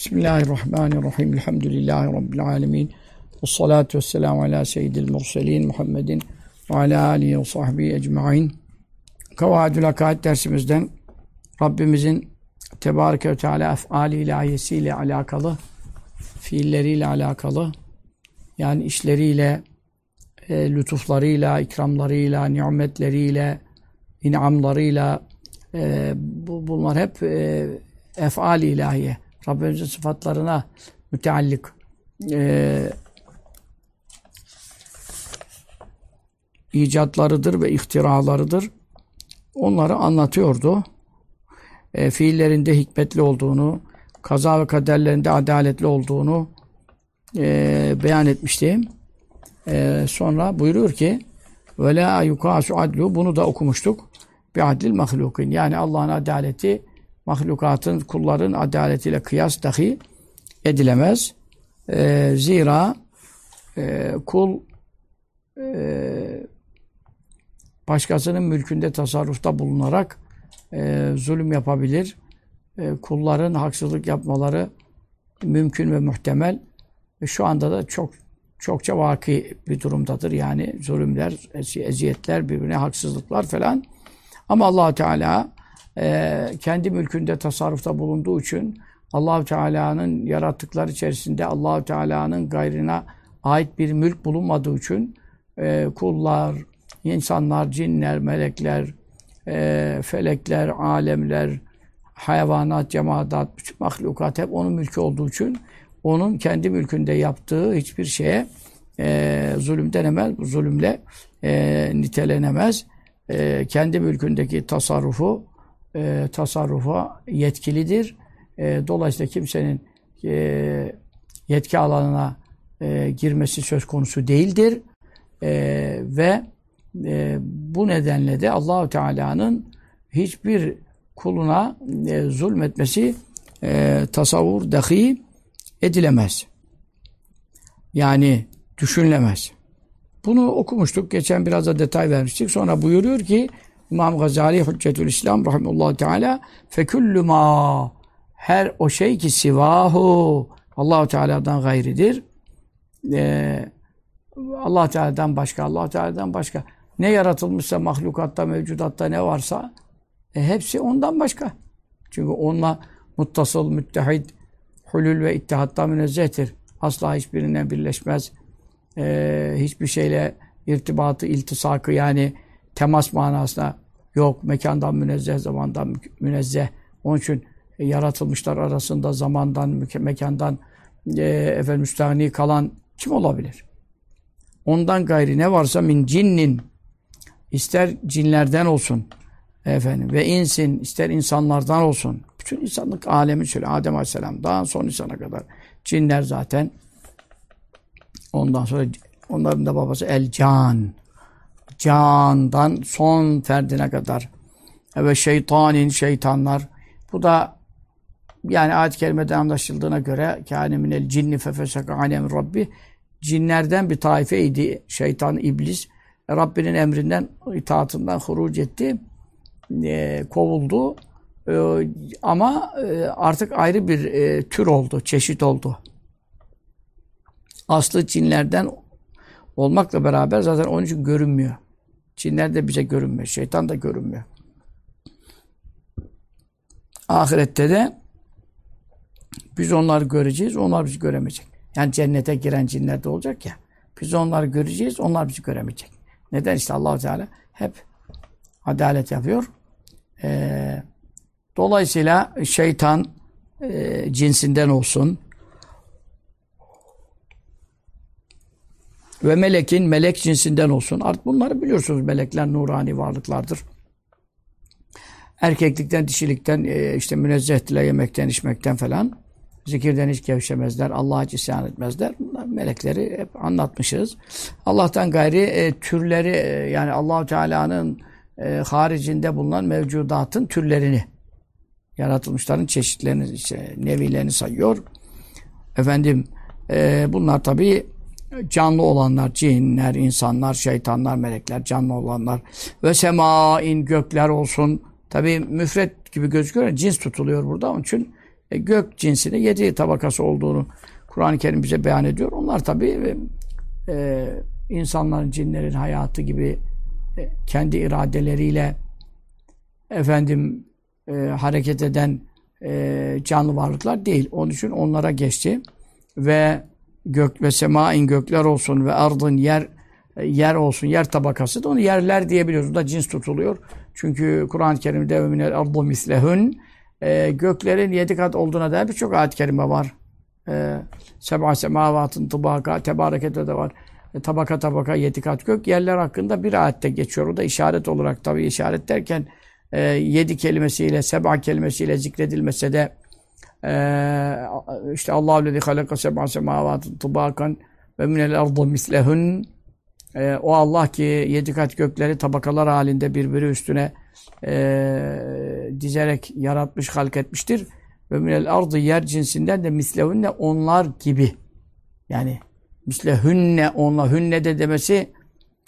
Bismillahirrahmanirrahim. Elhamdülillahi Rabbil alemin. Ve salatu ve selamu ala seyyidil murselin Muhammedin ve ala alihi ve sahbihi ecma'in. Kavadül Akaid dersimizden Rabbimizin Tebareke ve Teala efali ilahiyesiyle alakalı, fiilleriyle alakalı, yani işleriyle, e, lütuflarıyla, ikramlarıyla, nimetleriyle, inamlarıyla, e, bu, bunlar hep e, efal ilahiye. Rabbimizin sıfatlarına müteallik e, icatlarıdır ve ihtiralarıdır. Onları anlatıyordu. E, fiillerinde hikmetli olduğunu, kaza ve kaderlerinde adaletli olduğunu e, beyan etmiştim. E, sonra buyuruyor ki la yukasu adlu bunu da okumuştuk. Bi adlil mahlukin. Yani Allah'ın adaleti mahlukatın, kulların adaletiyle kıyas dahi edilemez. E, zira e, kul e, başkasının mülkünde tasarrufta bulunarak e, zulüm yapabilir. E, kulların haksızlık yapmaları mümkün ve muhtemel. E, şu anda da çok çokça vaki bir durumdadır. Yani zulümler, eziyetler, birbirine haksızlıklar falan. Ama allah Teala e, kendi mülkünde tasarrufta bulunduğu için allah Teala'nın yarattıkları içerisinde allah Teala'nın gayrına ait bir mülk bulunmadığı için e, kullar, insanlar, cinler, melekler, e, felekler, alemler, hayvanat, cemaat, bütün mahlukat hep onun mülkü olduğu için onun kendi mülkünde yaptığı hiçbir şeye e, zulüm denemez, zulümle e, nitelenemez. E, kendi mülkündeki tasarrufu e, tasarrufa yetkilidir. E, dolayısıyla kimsenin e, yetki alanına e, girmesi söz konusu değildir. E, ve e, bu nedenle de Allahu Teala'nın hiçbir kuluna e, zulmetmesi e, tasavvur dahi edilemez. Yani düşünülemez. Bunu okumuştuk. Geçen biraz da detay vermiştik. Sonra buyuruyor ki İmam Gazali Hüccetül İslam rahimehullah teala fekullu ma her o şey ki sivahu Allahu Teala'dan gayridir. Ee, Allah Teala'dan başka, Allah Teala'dan başka ne yaratılmışsa mahlukatta, mevcudatta ne varsa e, hepsi ondan başka. Çünkü onunla muttasıl, müttehid, hulül ve ittihatta münezzehtir. Asla hiçbirinden birleşmez. Ee, hiçbir şeyle irtibatı, iltisakı yani temas manasına yok. Mekandan münezzeh, zamandan münezzeh. Onun için e, yaratılmışlar arasında zamandan, mekandan e, efendim müstahni kalan kim olabilir? Ondan gayri ne varsa min cinnin ister cinlerden olsun efendim ve insin ister insanlardan olsun. Bütün insanlık alemi şöyle Adem Aleyhisselam'dan son insana kadar cinler zaten ondan sonra onların da babası El Can candan son ferdine kadar. Ve şeytanin şeytanlar. Bu da yani ayet-i kerimede anlaşıldığına göre kâne minel cinni fefeseka anem rabbi. Cinlerden bir taifeydi şeytan iblis. Rabbinin emrinden itaatından huruc etti e, kovuldu. E, ama e, artık ayrı bir e, tür oldu çeşit oldu. Aslı cinlerden olmakla beraber zaten onun için görünmüyor Cinler de bize görünmüyor. Şeytan da görünmüyor. Ahirette de biz onları göreceğiz, onlar bizi göremeyecek. Yani cennete giren cinler de olacak ya. Biz onları göreceğiz, onlar bizi göremeyecek. Neden? İşte allah Teala hep adalet yapıyor. Ee, dolayısıyla şeytan e, cinsinden olsun, ve melekin melek cinsinden olsun. Artık bunları biliyorsunuz melekler nurani varlıklardır. Erkeklikten, dişilikten, e, işte münezzehtiler yemekten, içmekten falan. Zikirden hiç gevşemezler, Allah'a hiç isyan etmezler. Bunlar melekleri hep anlatmışız. Allah'tan gayri e, türleri e, yani Allahu Teala'nın e, haricinde bulunan mevcudatın türlerini yaratılmışların çeşitlerini, işte, nevilerini sayıyor. Efendim e, bunlar tabii canlı olanlar, cinler, insanlar, şeytanlar, melekler, canlı olanlar ve semain gökler olsun. Tabi müfret gibi gözüküyor, cins tutuluyor burada. Onun için e, gök cinsinde yedi tabakası olduğunu Kur'an-ı Kerim bize beyan ediyor. Onlar tabi e, insanların, cinlerin hayatı gibi e, kendi iradeleriyle efendim e, hareket eden e, canlı varlıklar değil. Onun için onlara geçti. Ve gök ve semain gökler olsun ve ardın yer yer olsun, yer tabakası da onu yerler diyebiliyoruz. Bu da cins tutuluyor. Çünkü Kur'an-ı Kerim'de minel ardu mislehun e, göklerin yedi kat olduğuna dair birçok ayet-i kerime var. E, Seb'a semavatın tıbaka, tebarekete de var. E, tabaka tabaka yedi kat gök. Yerler hakkında bir ayette geçiyor. O da işaret olarak tabii işaret derken e, yedi kelimesiyle, seb'a kelimesiyle zikredilmese de e, işte Allahu lezi halaka seb'a semavatın tıbakan ve minel ardu mislehun o Allah ki yedi kat gökleri tabakalar halinde birbiri üstüne e, dizerek yaratmış, halk etmiştir. Ve minel ardı yer cinsinden de mislehünne onlar gibi. Yani mislehünne onlar hünne de demesi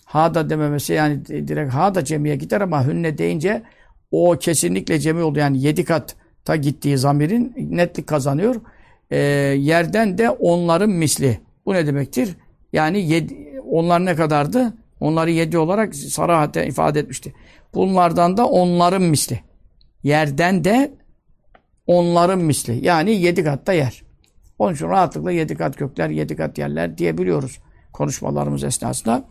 ha da dememesi yani direkt ha da cemiye gider ama hünne deyince o kesinlikle cemi oldu. Yani yedi kat ta gittiği zamirin netlik kazanıyor. E, yerden de onların misli. Bu ne demektir? Yani yedi, onlar ne kadardı? Onları yedi olarak sarahaten ifade etmişti. Bunlardan da onların misli. Yerden de onların misli. Yani yedi katta yer. Onun için rahatlıkla yedi kat gökler, yedi kat yerler diyebiliyoruz konuşmalarımız esnasında.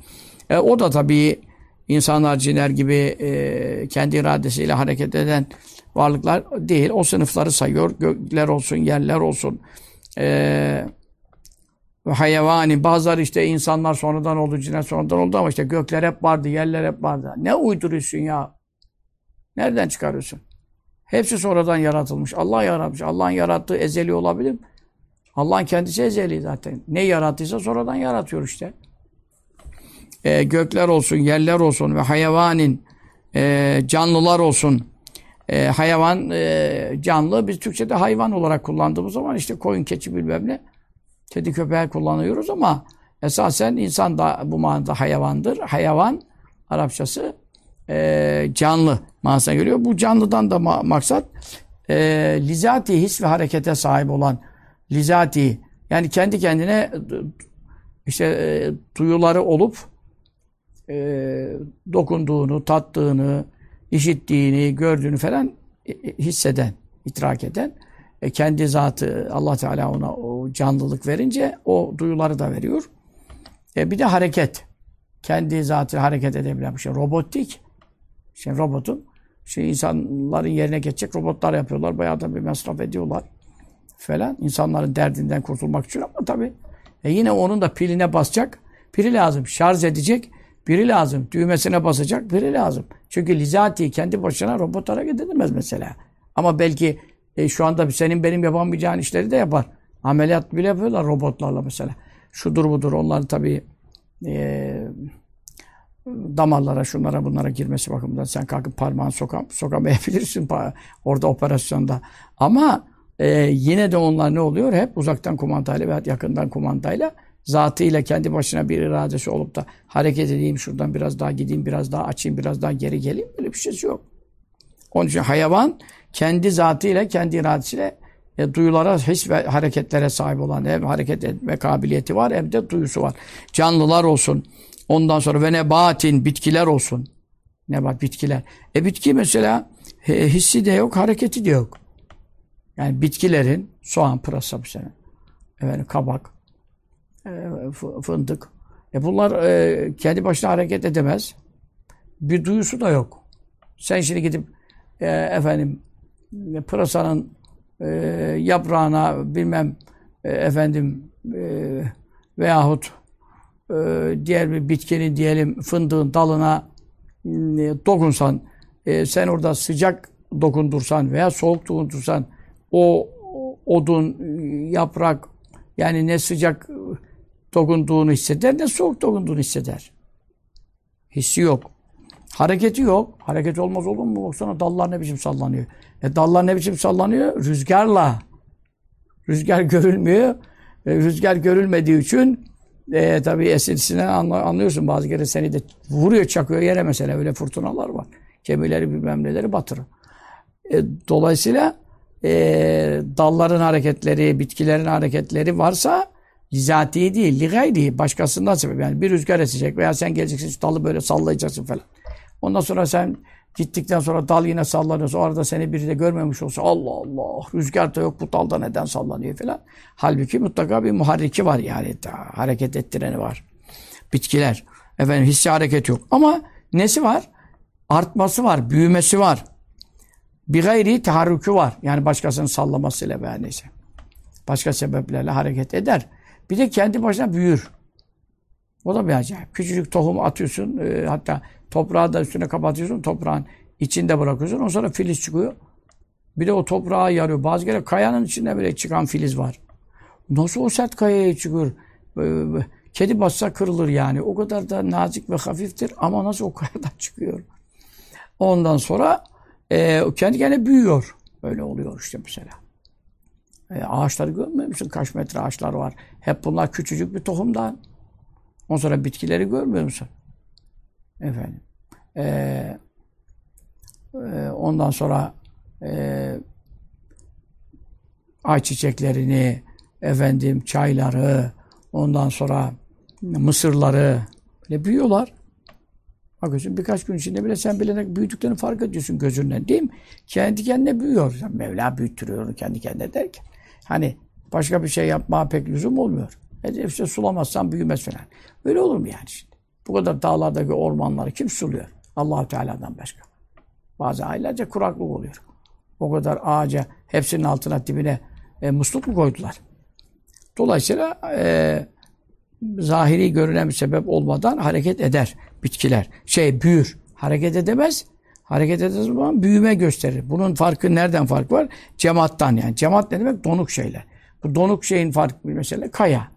E, o da tabii insanlar, cinler gibi e, kendi iradesiyle hareket eden varlıklar değil. O sınıfları sayıyor. Gökler olsun, yerler olsun. Eee ve hayvani bazıları işte insanlar sonradan oldu, cinler sonradan oldu ama işte gökler hep vardı, yerler hep vardı. Ne uyduruyorsun ya? Nereden çıkarıyorsun? Hepsi sonradan yaratılmış. Allah yaratmış. Allah'ın yarattığı ezeli olabilir mi? Allah'ın kendisi ezeli zaten. Ne yarattıysa sonradan yaratıyor işte. Ee, gökler olsun, yerler olsun ve hayvanin e, canlılar olsun. E, hayvan e, canlı biz Türkçe'de hayvan olarak kullandığımız zaman işte koyun, keçi bilmem ne. Kedi köpeği kullanıyoruz ama esasen insan da bu manada hayvandır. Hayvan Arapçası e, canlı manasına geliyor. Bu canlıdan da ma maksat e, lizati his ve harekete sahip olan lizati yani kendi kendine işte e, duyuları olup e, dokunduğunu, tattığını, işittiğini, gördüğünü falan e, e, hisseden, idrak eden e, kendi zatı Allah Teala ona o canlılık verince o duyuları da veriyor. E, bir de hareket. Kendi zatı hareket edebilen bir şey. Robotik. Şimdi robotun şey insanların yerine geçecek robotlar yapıyorlar. Bayağı da bir masraf ediyorlar falan. İnsanların derdinden kurtulmak için ama tabii e yine onun da piline basacak. Pili lazım. Şarj edecek. Biri lazım. Düğmesine basacak. Biri lazım. Çünkü lizati kendi başına robot hareket mesela. Ama belki e, şu anda senin benim yapamayacağın işleri de yapar. Ameliyat bile yapıyorlar robotlarla mesela. Şudur budur onların tabii e, damarlara, şunlara bunlara girmesi bakımından sen kalkıp parmağını sokam, sokamayabilirsin orada operasyonda. Ama e, yine de onlar ne oluyor? Hep uzaktan kumandayla veya yakından kumandayla zatıyla kendi başına bir iradesi olup da hareket edeyim, şuradan biraz daha gideyim, biraz daha açayım, biraz daha geri geleyim. Böyle bir şeysi yok. Onun için hayvan kendi zatıyla, kendi iradesiyle e, duyulara, his ve hareketlere sahip olan hem hareket etme kabiliyeti var hem de duyusu var. Canlılar olsun. Ondan sonra ve nebatin, bitkiler olsun. Nebat, bitkiler. E bitki mesela e, hissi de yok, hareketi de yok. Yani bitkilerin soğan, pırasa mesela. Efendim, kabak, fındık. E bunlar e, kendi başına hareket edemez. Bir duyusu da yok. Sen şimdi gidip e, efendim pırasanın e, yaprağına bilmem e, efendim e, veyahut e, diğer bir bitkinin diyelim fındığın dalına e, dokunsan e, sen orada sıcak dokundursan veya soğuk dokundursan o odun, yaprak yani ne sıcak dokunduğunu hisseder ne soğuk dokunduğunu hisseder. Hissi yok. Hareketi yok. Hareket olmaz olur mu? Baksana dallar ne biçim sallanıyor. E dallar ne biçim sallanıyor? Rüzgarla. Rüzgar görülmüyor. E, rüzgar görülmediği için e, tabii esintisinden anlıyorsun. Bazı kere seni de vuruyor, çakıyor yere mesela. Öyle fırtınalar var. Gemileri bilmem neleri batırır. E, dolayısıyla e, dalların hareketleri, bitkilerin hareketleri varsa Lizati değil, li gayri, başkasından sebep. Yani bir rüzgar esecek veya sen geleceksin dalı böyle sallayacaksın falan. Ondan sonra sen gittikten sonra dal yine sallanıyorsa o arada seni biri de görmemiş olsa Allah Allah rüzgar da yok bu dalda neden sallanıyor falan. Halbuki mutlaka bir muharriki var yani hareket ettireni var. Bitkiler. Efendim hissi hareket yok. Ama nesi var? Artması var, büyümesi var. Bir gayri taharrükü var. Yani başkasının sallamasıyla veya neyse. Başka sebeplerle hareket eder. Bir de kendi başına büyür. O da bir acayip. Küçücük tohum atıyorsun. E, hatta toprağı da üstüne kapatıyorsun. Toprağın içinde bırakıyorsun. Ondan sonra filiz çıkıyor. Bir de o toprağa yarıyor. Bazı kere kayanın içinde bile çıkan filiz var. Nasıl o sert kayaya çıkıyor? Kedi bassa kırılır yani. O kadar da nazik ve hafiftir. Ama nasıl o kayadan çıkıyor? Ondan sonra e, kendi kendine büyüyor. Öyle oluyor işte mesela. E, ağaçları görmüyor musun? Kaç metre ağaçlar var. Hep bunlar küçücük bir tohumdan. Ondan sonra bitkileri görmüyor musun? Efendim. E, e, ondan sonra e, ayçiçeklerini, efendim çayları, ondan sonra mısırları böyle büyüyorlar. Bakıyorsun birkaç gün içinde bile sen bile büyüdüklerini fark ediyorsun gözünden değil mi? Kendi kendine büyüyor. Mevla büyüttürüyor kendi kendine derken. Hani başka bir şey yapmaya pek lüzum olmuyor. E işte sulamazsan büyümez falan. Böyle olur mu yani şimdi? Bu kadar dağlardaki ormanları kim suluyor? Allahu Teala'dan başka. Bazı aylarca kuraklık oluyor. O kadar ağaca hepsinin altına dibine e, musluk mu koydular? Dolayısıyla e, zahiri görünen bir sebep olmadan hareket eder bitkiler. Şey büyür. Hareket edemez. Hareket eder zaman büyüme gösterir. Bunun farkı nereden fark var? Cemaattan yani. Cemaat ne demek? Donuk şeyler. Bu donuk şeyin farkı bir mesele kaya.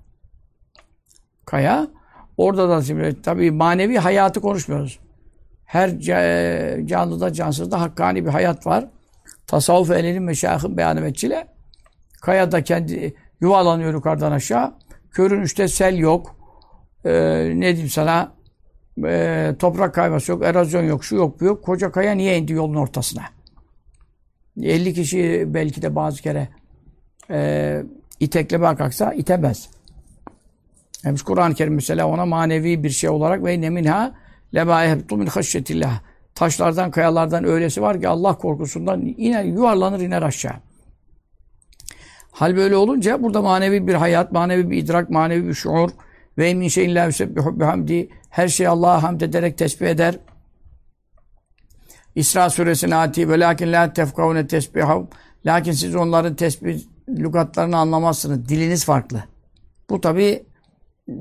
Kaya. Orada da şimdi tabii manevi hayatı konuşmuyoruz. Her canlıda cansızda hakkani bir hayat var. Tasavvuf ehlinin meşayihın beyan etçile. Kayada kendi yuvalanıyor yukarıdan aşağı. Körün işte sel yok. Ee, ne diyeyim sana? Ee, toprak kayması yok, erozyon yok, şu yok, bu yok. Koca kaya niye indi yolun ortasına? 50 kişi belki de bazı kere e, iteklemeye kalksa itemez. Hem Kur'an-ı Kerim mesela ona manevi bir şey olarak ve neminha lema yehbtu min haşyetillah. Taşlardan, kayalardan öylesi var ki Allah korkusundan iner, yuvarlanır iner aşağı. Hal böyle olunca burada manevi bir hayat, manevi bir idrak, manevi bir şuur ve min şeyin la yusebbihu bihamdi her şey Allah'a hamd ederek tesbih eder. İsra suresine ati ve lakin la tefkavune tesbihav lakin siz onların tesbih lügatlarını anlamazsınız. Diliniz farklı. Bu tabi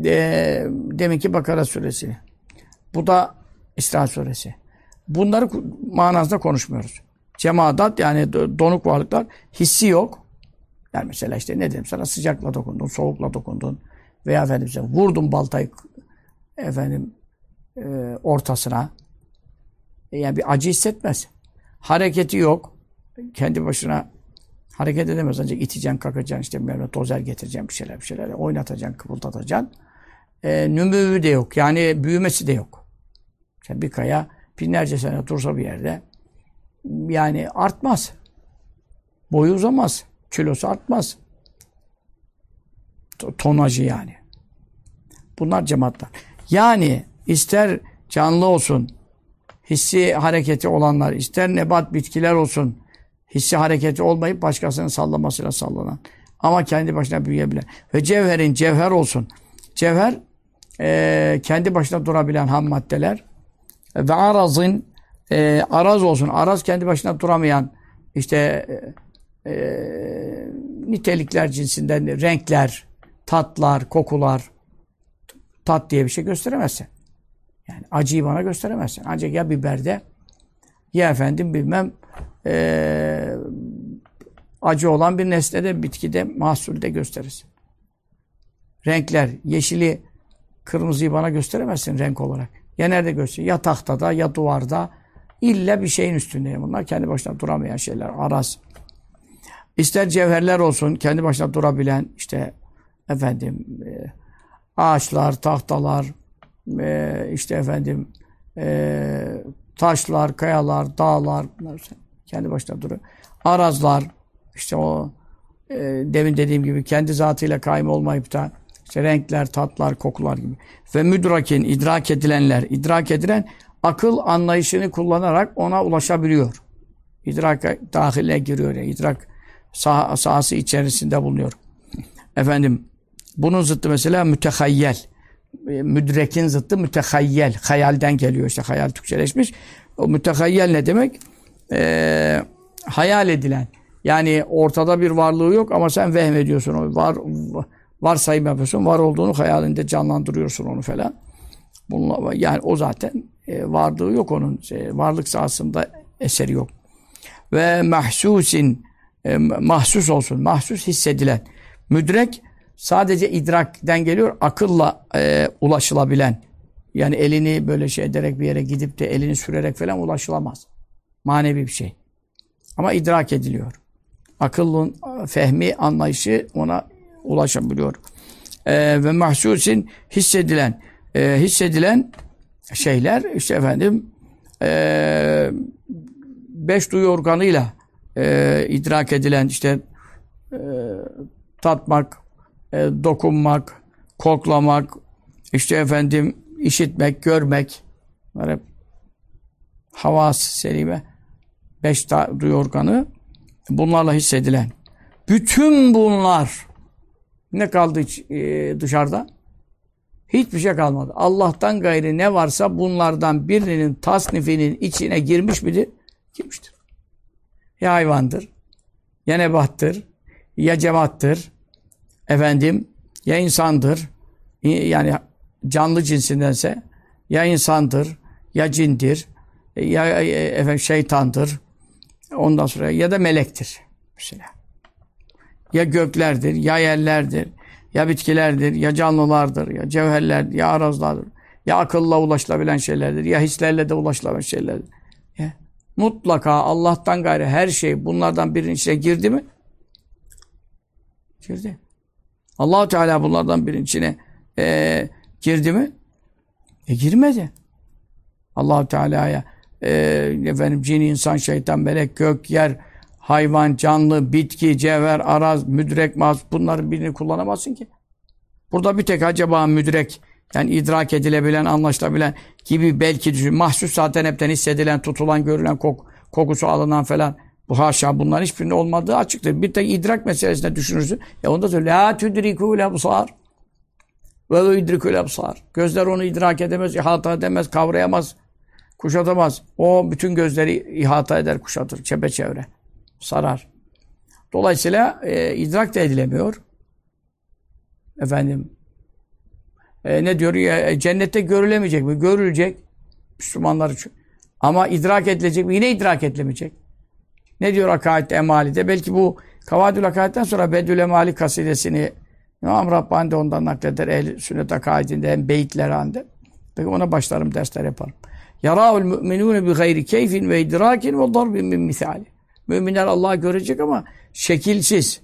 e, deminki Bakara suresi. Bu da İsra suresi. Bunları manasında konuşmuyoruz. Cemaat yani donuk varlıklar hissi yok. Yani mesela işte ne dedim sana sıcakla dokundun, soğukla dokundun veya efendim sen vurdun baltayı efendim e, ortasına. E, yani bir acı hissetmez. Hareketi yok. Kendi başına hareket edemez. Ancak iteceksin, kalkacaksın, işte böyle tozer getireceksin bir şeyler bir şeyler. Oynatacaksın, kıpıldatacaksın. E, nümüvü de yok. Yani büyümesi de yok. Yani bir kaya binlerce sene dursa bir yerde yani artmaz. Boyu uzamaz. Kilosu artmaz. Tonajı yani. Bunlar cemaatler. Yani ister canlı olsun, hissi hareketi olanlar, ister nebat bitkiler olsun, hissi hareketi olmayıp başkasının sallamasıyla sallanan. Ama kendi başına büyüyebilen. Ve cevherin cevher olsun. Cevher e, kendi başına durabilen ham maddeler. Ve arazın e, araz olsun. Araz kendi başına duramayan işte e, e, nitelikler cinsinden renkler, tatlar, kokular, tat diye bir şey gösteremezsin. Yani acıyı bana gösteremezsin. Ancak ya biberde ya efendim bilmem ee, acı olan bir nesnede, bitkide, mahsulde gösterirsin. Renkler, yeşili, kırmızıyı bana gösteremezsin renk olarak. Ya nerede gösterir? Ya tahtada, ya duvarda. İlla bir şeyin üstünde. Bunlar kendi başına duramayan şeyler. Araz. İster cevherler olsun, kendi başına durabilen, işte efendim, e, ağaçlar, tahtalar, e, işte efendim e, taşlar, kayalar, dağlar bunlar kendi başına duruyor. Arazlar, işte o e, demin dediğim gibi kendi zatıyla kaim olmayıp da işte renkler, tatlar, kokular gibi. Ve müdrakin, idrak edilenler, idrak edilen akıl anlayışını kullanarak ona ulaşabiliyor. İdrak dahile giriyor. Yani idrak sah sahası içerisinde bulunuyor. Efendim, bunun zıttı mesela mütehayyel. E, müdrekin zıttı mütehayyel. Hayalden geliyor işte. Hayal Türkçeleşmiş. O mütehayyel ne demek? Ee, hayal edilen. Yani ortada bir varlığı yok ama sen vehmediyorsun. Var, varsayım yapıyorsun. Var olduğunu hayalinde canlandırıyorsun onu falan. Bununla, yani o zaten e, varlığı yok onun. E, varlık sahasında eseri yok. Ve mahsusin e, mahsus olsun. Mahsus hissedilen. Müdrek sadece idrakten geliyor. Akılla e, ulaşılabilen. Yani elini böyle şey ederek bir yere gidip de elini sürerek falan ulaşılamaz. Manevi bir şey. Ama idrak ediliyor. Akıllın fehmi anlayışı ona ulaşabiliyor. Ee, ve mahsusin hissedilen e, hissedilen şeyler işte efendim e, beş duyu organıyla e, idrak edilen işte e, tatmak, e, dokunmak, koklamak, işte efendim işitmek, görmek bunlar hep havas selime beş duyu organı bunlarla hissedilen bütün bunlar ne kaldı e, dışarıda? Hiçbir şey kalmadı. Allah'tan gayri ne varsa bunlardan birinin tasnifinin içine girmiş midir? Girmiştir. Ya hayvandır, ya nebattır, ya cemattır, efendim, ya insandır, yani canlı cinsindense, ya insandır, ya cindir, ya e, efendim şeytandır, ondan sonra ya da melektir mesela. Ya göklerdir, ya yerlerdir, ya bitkilerdir, ya canlılardır, ya cevherler, ya arazlardır. Ya akılla ulaşılabilen şeylerdir, ya hislerle de ulaşılabilen şeylerdir. Ya. Mutlaka Allah'tan gayrı her şey bunlardan birinin içine girdi mi? Girdi. Allahu Teala bunlardan birinin e, girdi mi? E girmedi. Allahu Teala'ya e, efendim cin, insan, şeytan, melek, gök, yer, hayvan, canlı, bitki, cevher, araz, müdrek, maz bunların birini kullanamazsın ki. Burada bir tek acaba müdrek yani idrak edilebilen, anlaşılabilen gibi belki. Mahsus zaten hepten hissedilen, tutulan, görülen, kok, kokusu alınan falan. Haşa bunların hiçbirinin olmadığı açıktır. Bir tek idrak meselesine düşünürsün. Ya onda söyle la tudrikul absar. Ve idrikul absar. Gözler onu idrak edemez, ihata edemez, kavrayamaz, kuşatamaz. O bütün gözleri ihata eder, kuşatır, çepeçevre sarar. Dolayısıyla e, idrak da edilemiyor. Efendim e, ne diyor? E, cennette görülemeyecek mi? Görülecek. Müslümanlar için. Ama idrak edilecek mi? Yine idrak edilemeyecek. Ne diyor Akaid Emali'de? Belki bu Kavadül Akaid'den sonra Bedül Emali kasidesini İmam Rabbani de ondan nakleder. Ehl sünnet akaidinde hem beyitler halinde. Peki ona başlarım dersler yaparım. Yarâul müminûne bi gayri keyfin ve idrakin ve darbin min misali. Müminler Allah'ı görecek ama şekilsiz.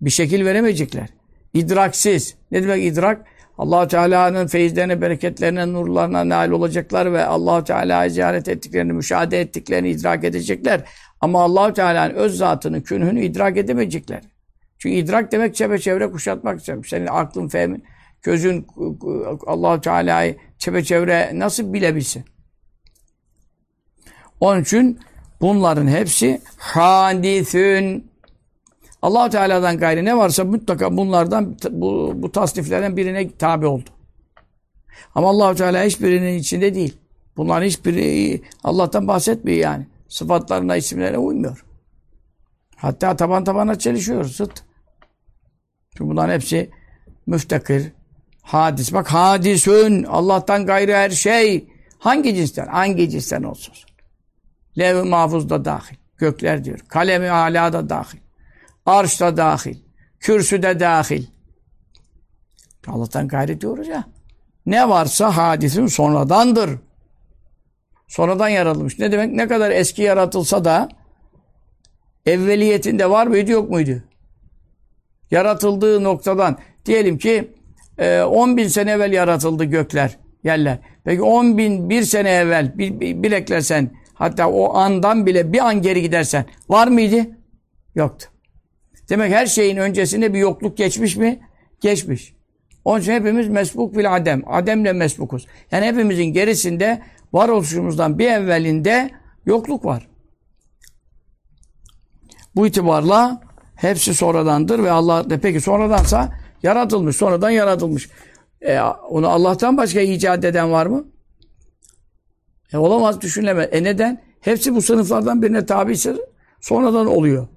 Bir şekil veremeyecekler. İdraksiz. Ne demek idrak? allah Teala'nın feyizlerine, bereketlerine, nurlarına nail olacaklar ve allah Teala'yı ziyaret ettiklerini, müşahede ettiklerini idrak edecekler. Ama allah Teala'nın öz zatını, künhünü idrak edemeyecekler. Çünkü idrak demek çepeçevre kuşatmak demek. Senin aklın, fehmin, gözün allah Teala'yı çepeçevre nasıl bilebilsin? Onun için Bunların hepsi hadisün. allah Teala'dan gayri ne varsa mutlaka bunlardan bu, bu tasniflerden birine tabi oldu. Ama allah Teala hiçbirinin içinde değil. Bunların hiçbiri Allah'tan bahsetmiyor yani. Sıfatlarına, isimlerine uymuyor. Hatta taban tabana çelişiyor. Zıt. Çünkü bunların hepsi müftekir, hadis. Bak hadisün, Allah'tan gayrı her şey. Hangi cinsten? Hangi cinsten olsun. Lev-i mahfuz da dahil. Gökler diyor. Kalemi ala da dahil. Arş da dahil. Kürsü de dahil. Allah'tan gayret diyoruz ya. Ne varsa hadisin sonradandır. Sonradan yaratılmış. Ne demek? Ne kadar eski yaratılsa da evveliyetinde var mıydı yok muydu? Yaratıldığı noktadan diyelim ki 10 e, bin sene evvel yaratıldı gökler, yerler. Peki 10 bin bir sene evvel bir, bir, bir eklersen Hatta o andan bile bir an geri gidersen var mıydı? Yoktu. Demek her şeyin öncesinde bir yokluk geçmiş mi? Geçmiş. Onun için hepimiz mesbuk bil adem. Ademle mesbukuz. Yani hepimizin gerisinde varoluşumuzdan bir evvelinde yokluk var. Bu itibarla hepsi sonradandır ve Allah de peki sonradansa yaratılmış, sonradan yaratılmış. E, onu Allah'tan başka icat eden var mı? E, olamaz düşünülemez. E neden? Hepsi bu sınıflardan birine tabisi sonradan oluyor.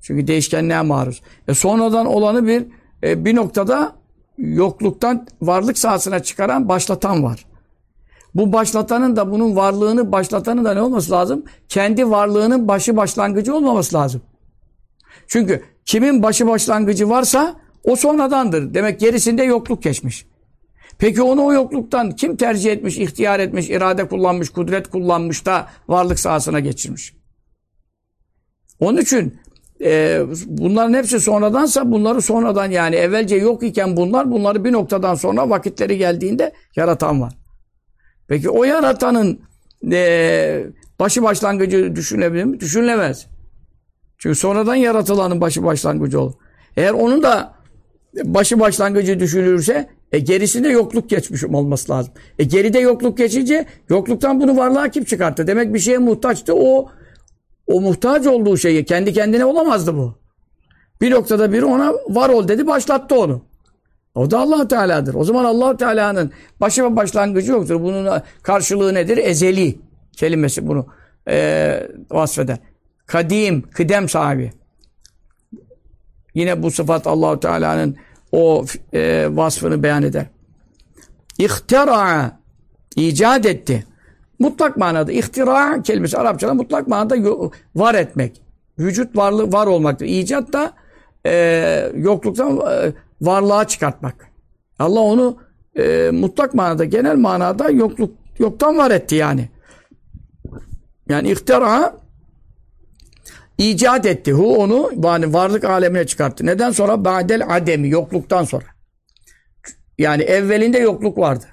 Çünkü değişkenliğe maruz. E sonradan olanı bir e, bir noktada yokluktan varlık sahasına çıkaran başlatan var. Bu başlatanın da bunun varlığını başlatanın da ne olması lazım? Kendi varlığının başı başlangıcı olmaması lazım. Çünkü kimin başı başlangıcı varsa o sonradandır. Demek gerisinde yokluk geçmiş. Peki onu o yokluktan kim tercih etmiş, ihtiyar etmiş, irade kullanmış, kudret kullanmış da varlık sahasına geçirmiş? Onun için e, bunların hepsi sonradansa bunları sonradan yani evvelce yok iken bunlar bunları bir noktadan sonra vakitleri geldiğinde yaratan var. Peki o yaratanın e, başı başlangıcı düşünebilir mi? Düşünülemez. Çünkü sonradan yaratılanın başı başlangıcı olur. Eğer onun da başı başlangıcı düşünülürse e gerisinde yokluk geçmiş olması lazım. E geride yokluk geçince yokluktan bunu varlığa kim çıkarttı? Demek bir şeye muhtaçtı. O o muhtaç olduğu şeyi kendi kendine olamazdı bu. Bir noktada biri ona var ol dedi başlattı onu. O da allah Teala'dır. O zaman allah Teala'nın başı ve başlangıcı yoktur. Bunun karşılığı nedir? Ezeli kelimesi bunu e, vasfeder. Kadim, kıdem sahibi. Yine bu sıfat allah Teala'nın o e, vasfını beyan eder. İhtira icat etti. Mutlak manada ihtira kelimesi Arapçada mutlak manada var etmek. Vücut varlığı var olmaktır. İcat da e, yokluktan e, varlığa çıkartmak. Allah onu e, mutlak manada, genel manada yokluk yoktan var etti yani. Yani ihtira icat etti. Hu onu yani varlık alemine çıkarttı. Neden sonra? Ba'del ademi, yokluktan sonra. Yani evvelinde yokluk vardı.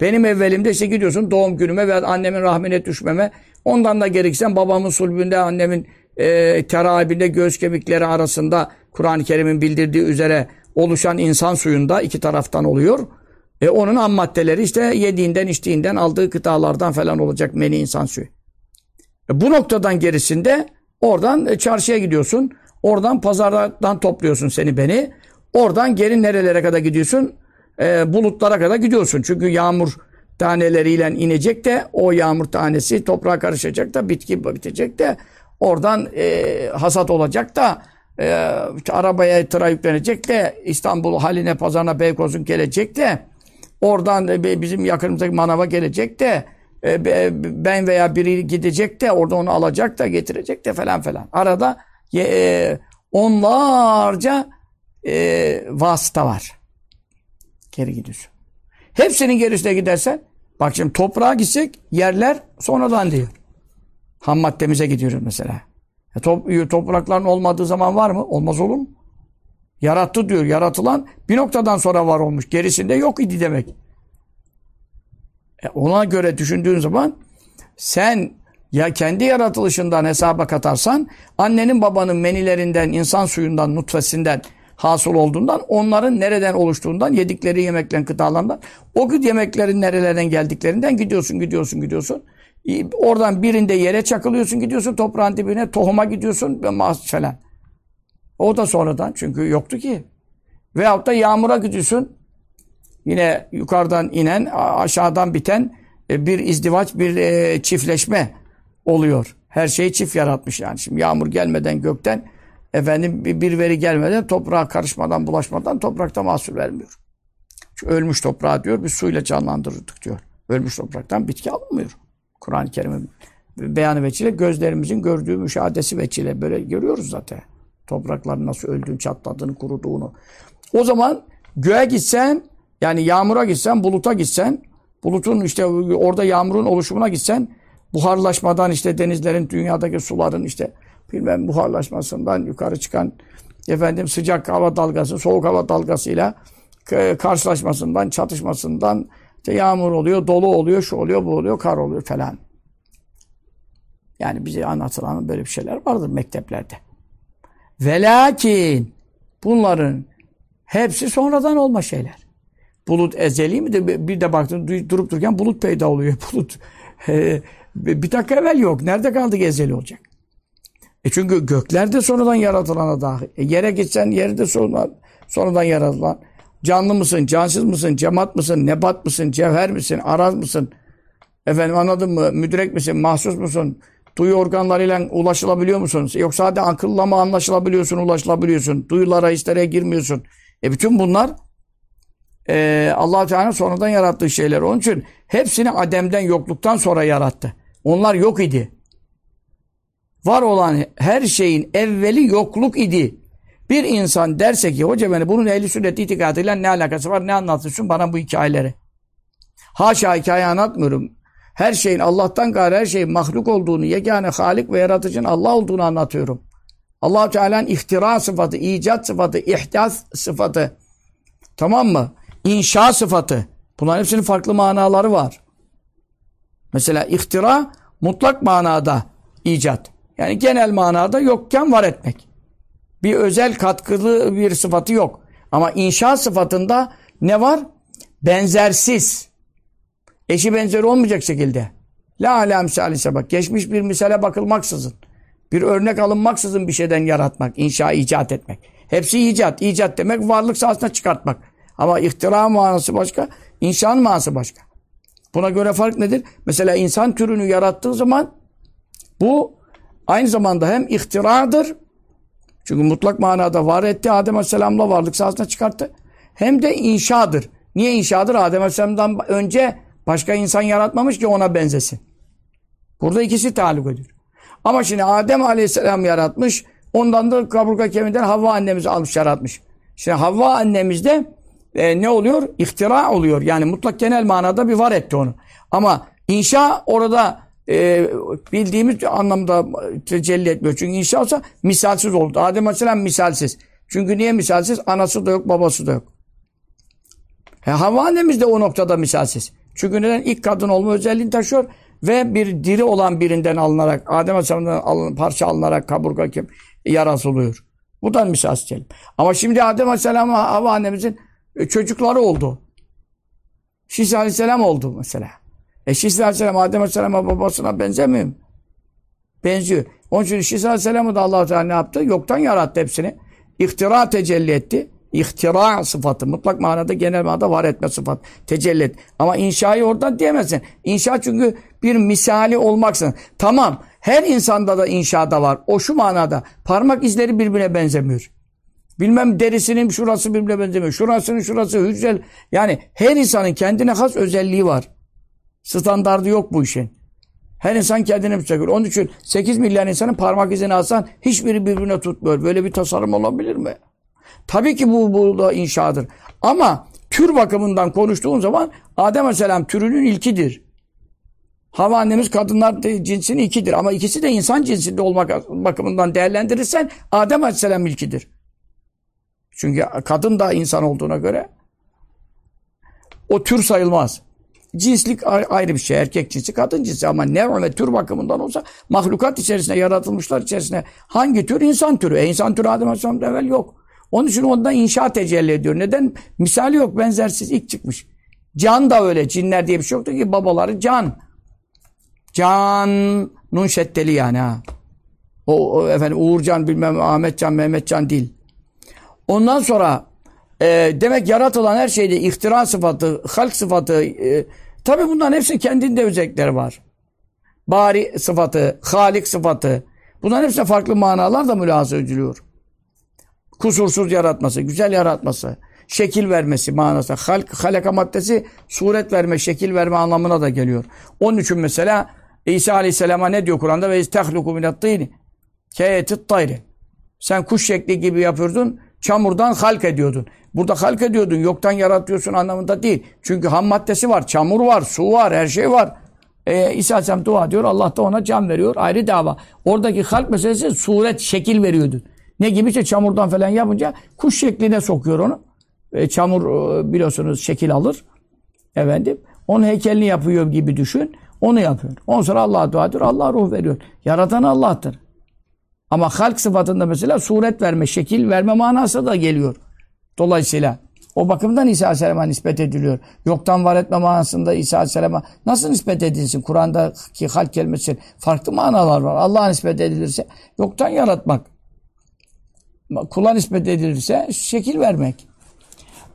Benim evvelimde işte gidiyorsun doğum günüme veya annemin rahmine düşmeme. Ondan da gereksen babamın sulbünde, annemin e, terabinde göğüs kemikleri arasında Kur'an-ı Kerim'in bildirdiği üzere oluşan insan suyunda iki taraftan oluyor. E, onun ham maddeleri işte yediğinden, içtiğinden, aldığı gıdalardan falan olacak meni insan suyu. E, bu noktadan gerisinde oradan e, çarşıya gidiyorsun. Oradan pazardan topluyorsun seni beni. Oradan geri nerelere kadar gidiyorsun? e, bulutlara kadar gidiyorsun. Çünkü yağmur taneleriyle inecek de o yağmur tanesi toprağa karışacak da bitki bitecek de oradan e, hasat olacak da e, arabaya tıra yüklenecek de İstanbul Haline Pazarına Beykoz'un gelecek de oradan e, bizim yakınımızdaki manava gelecek de e, ben veya biri gidecek de orada onu alacak da getirecek de falan falan. Arada e, onlarca e, vasıta var. Geri gidiyorsun. Hepsinin gerisine gidersen bak şimdi toprağa gitsek yerler sonradan diyor. Ham maddemize gidiyoruz mesela. E top, toprakların olmadığı zaman var mı? Olmaz olur mu? Yarattı diyor. Yaratılan bir noktadan sonra var olmuş. Gerisinde yok idi demek. E ona göre düşündüğün zaman sen ya kendi yaratılışından hesaba katarsan annenin babanın menilerinden, insan suyundan, nutfesinden hasıl olduğundan, onların nereden oluştuğundan, yedikleri yemeklerin gıdalarından, o gün yemeklerin nerelerden geldiklerinden gidiyorsun, gidiyorsun, gidiyorsun. Oradan birinde yere çakılıyorsun, gidiyorsun toprağın dibine, tohuma gidiyorsun falan. O da sonradan çünkü yoktu ki. Veyahut da yağmura gidiyorsun. Yine yukarıdan inen, aşağıdan biten e, bir izdivaç, bir e, çiftleşme oluyor. Her şeyi çift yaratmış yani. Şimdi yağmur gelmeden gökten efendim bir veri gelmeden toprağa karışmadan bulaşmadan toprakta mahsul vermiyor. Çünkü ölmüş toprağı diyor biz suyla canlandırırdık diyor. Ölmüş topraktan bitki alınmıyor. Kur'an-ı Kerim'in beyanı veçile gözlerimizin gördüğü müşahadesi veçile böyle görüyoruz zaten. Toprakların nasıl öldüğünü, çatladığını, kuruduğunu. O zaman göğe gitsen yani yağmura gitsen, buluta gitsen, bulutun işte orada yağmurun oluşumuna gitsen buharlaşmadan işte denizlerin, dünyadaki suların işte bilmem buharlaşmasından yukarı çıkan efendim sıcak hava dalgası, soğuk hava dalgasıyla karşılaşmasından, çatışmasından işte yağmur oluyor, dolu oluyor, şu oluyor, bu oluyor, kar oluyor falan. Yani bize anlatılan böyle bir şeyler vardır mekteplerde. Velakin bunların hepsi sonradan olma şeyler. Bulut ezeli mi de bir de baktın durup dururken bulut peyda oluyor. Bulut bir dakika evvel yok. Nerede kaldı ezeli olacak? E çünkü gökler de sonradan yaratılana dahil. E yere gitsen yeri de sonradan, sonradan yaratılan. Canlı mısın, cansız mısın, cemaat mısın, nebat mısın, cevher misin, araz mısın? Efendim anladın mı? Müdrek misin, mahsus musun? Duyu organlarıyla ulaşılabiliyor musun? Yoksa hadi akılla mı anlaşılabiliyorsun, ulaşılabiliyorsun? Duyulara, hislere girmiyorsun. E bütün bunlar e, allah Teala sonradan yarattığı şeyler. Onun için hepsini Adem'den, yokluktan sonra yarattı. Onlar yok idi. Var olan her şeyin evveli yokluk idi. Bir insan derse ki hoca beni bunun ehli sünnet itikadıyla ne alakası var ne anlatıyorsun bana bu hikayeleri. Haşa hikaye anlatmıyorum. Her şeyin Allah'tan gayrı her şeyin mahluk olduğunu, yegane halik ve yaratıcının Allah olduğunu anlatıyorum. allah Teala'nın ihtira sıfatı, icat sıfatı, ihdas sıfatı. Tamam mı? İnşa sıfatı. Bunların hepsinin farklı manaları var. Mesela ihtira mutlak manada icat. Yani genel manada yokken var etmek. Bir özel katkılı bir sıfatı yok. Ama inşa sıfatında ne var? Benzersiz. Eşi benzeri olmayacak şekilde. La ala misalise bak. Geçmiş bir misale bakılmaksızın. Bir örnek alınmaksızın bir şeyden yaratmak. inşa icat etmek. Hepsi icat. İcat demek varlık sahasına çıkartmak. Ama ihtira manası başka. inşanın manası başka. Buna göre fark nedir? Mesela insan türünü yarattığı zaman bu aynı zamanda hem ihtiradır çünkü mutlak manada var etti Adem Aleyhisselam'la varlık sahasına çıkarttı. Hem de inşadır. Niye inşadır? Adem Aleyhisselam'dan önce başka insan yaratmamış ki ona benzesin. Burada ikisi taluk ediyor. Ama şimdi Adem Aleyhisselam yaratmış. Ondan da kaburga kemiğinden Havva annemizi almış yaratmış. Şimdi Havva annemizde e, ne oluyor? İhtira oluyor. Yani mutlak genel manada bir var etti onu. Ama inşa orada e, bildiğimiz anlamda tecelli etmiyor. Çünkü inşa olsa misalsiz oldu. Adem Aleyhisselam misalsiz. Çünkü niye misalsiz? Anası da yok, babası da yok. He, Havva annemiz de o noktada misalsiz. Çünkü neden? ilk kadın olma özelliğini taşıyor ve bir diri olan birinden alınarak, Adem Aleyhisselam'dan alın, parça alınarak kaburga kim yaratılıyor. Bu da misalsiz. Ama şimdi Adem Aleyhisselam'a Havva annemizin e, çocukları oldu. Şis Aleyhisselam oldu mesela. E Şis Aleyhisselam Adem Aleyhisselam'a babasına benzemiyor? Benziyor. Onun için Şis Aleyhisselam'ı da allah Teala ne yaptı? Yoktan yarattı hepsini. İhtira tecelli etti. İhtira sıfatı. Mutlak manada genel manada var etme sıfatı. Tecelli et. Ama inşayı oradan diyemezsin. İnşa çünkü bir misali olmaksın. Tamam. Her insanda da inşada var. O şu manada. Parmak izleri birbirine benzemiyor. Bilmem derisinin şurası birbirine benzemiyor. Şurasının şurası hücrel. Yani her insanın kendine has özelliği var. Standardı yok bu işin. Her insan kendine müstakil. Onun için 8 milyar insanın parmak izini alsan hiçbiri birbirine tutmuyor. Böyle bir tasarım olabilir mi? Tabii ki bu, bu da inşadır. Ama tür bakımından konuştuğun zaman Adem Aleyhisselam türünün ilkidir. Hava annemiz kadınlar cinsinin ikidir. Ama ikisi de insan cinsinde olmak bakımından değerlendirirsen Adem Aleyhisselam ilkidir. Çünkü kadın da insan olduğuna göre o tür sayılmaz. Cinslik ayrı bir şey. Erkek cinsi, kadın cinsi ama ne ve tür bakımından olsa mahlukat içerisinde, yaratılmışlar içerisinde hangi tür? insan türü. E insan türü Adem Aleyhisselam'da evvel yok. Onun için ondan inşa tecelli ediyor. Neden? Misali yok. Benzersiz ilk çıkmış. Can da öyle. Cinler diye bir şey yoktu ki babaları can. Can nun şeddeli yani ha. O, o efendim Uğurcan bilmem Ahmetcan Mehmetcan değil. Ondan sonra e, demek yaratılan her şeyde ihtira sıfatı, halk sıfatı e, tabi bunların hepsi kendinde özellikleri var. Bari sıfatı, halik sıfatı. Bunların hepsine farklı manalar da mülahaza ediliyor. Kusursuz yaratması, güzel yaratması, şekil vermesi manası. Halk, halaka maddesi suret verme, şekil verme anlamına da geliyor. Onun için mesela İsa Aleyhisselam'a ne diyor Kur'an'da? Ve istehluku minattîni keyetit tayri. Sen kuş şekli gibi yapıyordun, çamurdan halk ediyordun. Burada halk ediyordun, yoktan yaratıyorsun anlamında değil. Çünkü ham maddesi var, çamur var, su var, her şey var. Ee, İsa Aleyhisselam dua diyor, Allah da ona can veriyor. Ayrı dava. Oradaki halk meselesi suret, şekil veriyordun. Ne gibi işte çamurdan falan yapınca kuş şekline sokuyor onu. E, çamur e, biliyorsunuz şekil alır. Efendim. Onun heykelini yapıyor gibi düşün. Onu yapıyor. Ondan sonra Allah'a dua ediyor. Allah ruh veriyor. Yaratan Allah'tır. Ama halk sıfatında mesela suret verme, şekil verme manası da geliyor. Dolayısıyla o bakımdan İsa Aleyhisselam'a nispet ediliyor. Yoktan var etme manasında İsa Aleyhisselam'a nasıl nispet edilsin? Kur'an'daki halk kelimesi farklı manalar var. Allah'a nispet edilirse yoktan yaratmak. Kula nispet edilirse şekil vermek.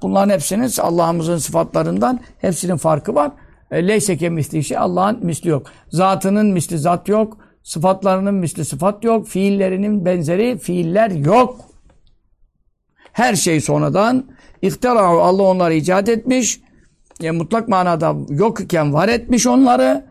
Bunların hepsinin Allah'ımızın sıfatlarından hepsinin farkı var. E, Leyse ke misli şey Allah'ın misli yok. Zatının misli zat yok. Sıfatlarının misli sıfat yok. Fiillerinin benzeri fiiller yok. Her şey sonradan ihtira'u Allah onları icat etmiş. E, mutlak manada yok iken var etmiş onları.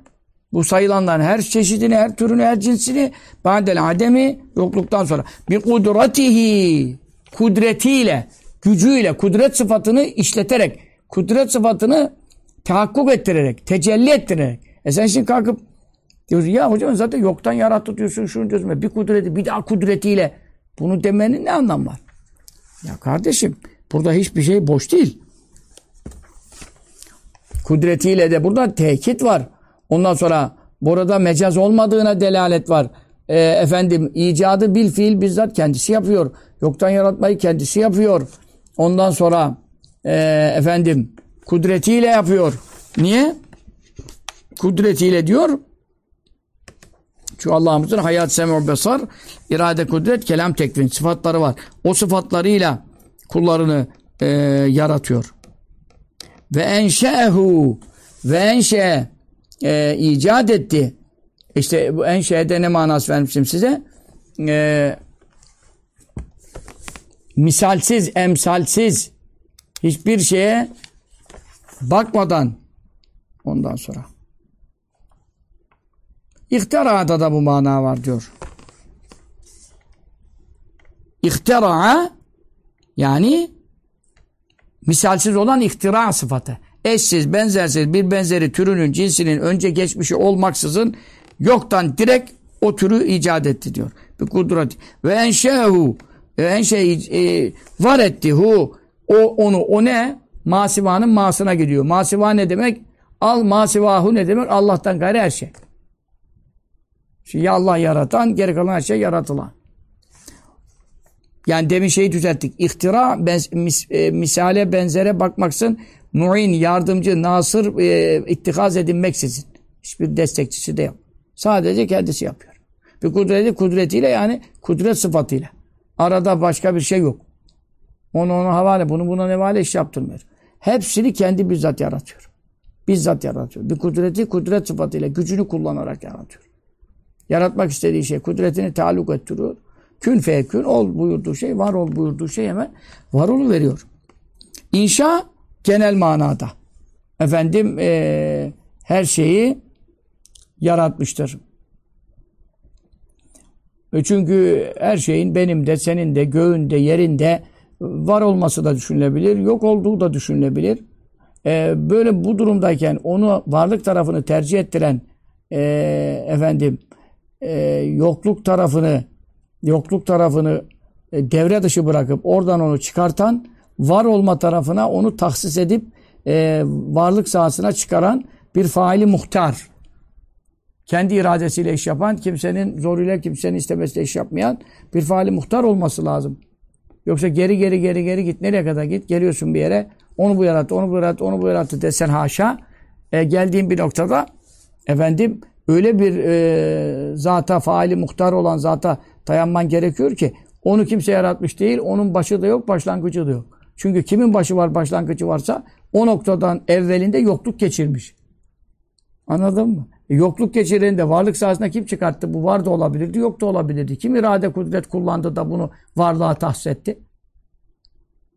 Bu sayılanların her çeşidini, her türünü, her cinsini ba'del ademi yokluktan sonra bir kudretihi kudretiyle, gücüyle, kudret sıfatını işleterek, kudret sıfatını tahakkuk ettirerek, tecelli ettirerek. E sen şimdi kalkıp diyorsun ya hocam zaten yoktan yarattı diyorsun şunu diyorsun. Bir kudreti, bir daha kudretiyle. Bunu demenin ne anlamı var? Ya kardeşim burada hiçbir şey boş değil. Kudretiyle de burada tekit var. Ondan sonra burada mecaz olmadığına delalet var. E, efendim icadı bil fiil bizzat kendisi yapıyor. Yoktan yaratmayı kendisi yapıyor. Ondan sonra e, efendim kudretiyle yapıyor. Niye? Kudretiyle diyor. Çünkü Allah'ımızın hayat, sem'u, besar, irade, kudret, kelam, tekvin sıfatları var. O sıfatlarıyla kullarını e, yaratıyor. Ve enşe'hu ve enşe e, icat etti. İşte bu enşe'de ne manası vermişim size? E, misalsiz, emsalsiz hiçbir şeye bakmadan ondan sonra İhtera'da da bu mana var diyor. İhtera'a yani misalsiz olan ihtira sıfatı. Eşsiz, benzersiz bir benzeri türünün, cinsinin önce geçmişi olmaksızın yoktan direkt o türü icat etti diyor. Bir kudret. Ve enşehu ve enşe e, var etti hu o onu o ne? Masivanın masına gidiyor. Masiva ne demek? Al masivahu ne demek? Allah'tan gayrı her şey. Şimdi ya Allah yaratan, geri kalan her şey yaratılan. Yani demin şeyi düzelttik. İhtira, benz, mis, e, misale, benzere bakmaksın, muin, yardımcı, nasır, e, ittikaz edinmeksizin. Hiçbir destekçisi de yok. Sadece kendisi yapıyor. Bir kudreti, kudretiyle yani kudret sıfatıyla. Arada başka bir şey yok. Onu ona havale, bunu buna nevale iş yaptırmıyor. Hepsini kendi bizzat yaratıyor. Bizzat yaratıyor. Bir kudreti kudret sıfatıyla gücünü kullanarak yaratıyor. Yaratmak istediği şey kudretini taluk ettiriyor. Kün fekün ol buyurduğu şey, var ol buyurduğu şey hemen var olu veriyor. İnşa genel manada. Efendim e, her şeyi yaratmıştır. E çünkü her şeyin benim de, senin de, göğünde, yerinde var olması da düşünülebilir, yok olduğu da düşünülebilir. E, böyle bu durumdayken onu varlık tarafını tercih ettiren e, efendim e, yokluk tarafını yokluk tarafını e, devre dışı bırakıp oradan onu çıkartan var olma tarafına onu tahsis edip e, varlık sahasına çıkaran bir faili muhtar. Kendi iradesiyle iş yapan, kimsenin zoruyla kimsenin istemesiyle iş yapmayan bir faali muhtar olması lazım. Yoksa geri geri geri geri git. Nereye kadar git? Geliyorsun bir yere. Onu bu yarattı, onu bu yarattı, onu bu yarattı desen haşa. E, geldiğin bir noktada efendim öyle bir e, zata, faali muhtar olan zata dayanman gerekiyor ki onu kimse yaratmış değil, onun başı da yok, başlangıcı da yok. Çünkü kimin başı var, başlangıcı varsa o noktadan evvelinde yokluk geçirmiş. Anladın mı? E, yokluk geçirende varlık sahasına kim çıkarttı? Bu var da olabilirdi, yok da olabilirdi. Kim irade kudret kullandı da bunu varlığa tahsis etti?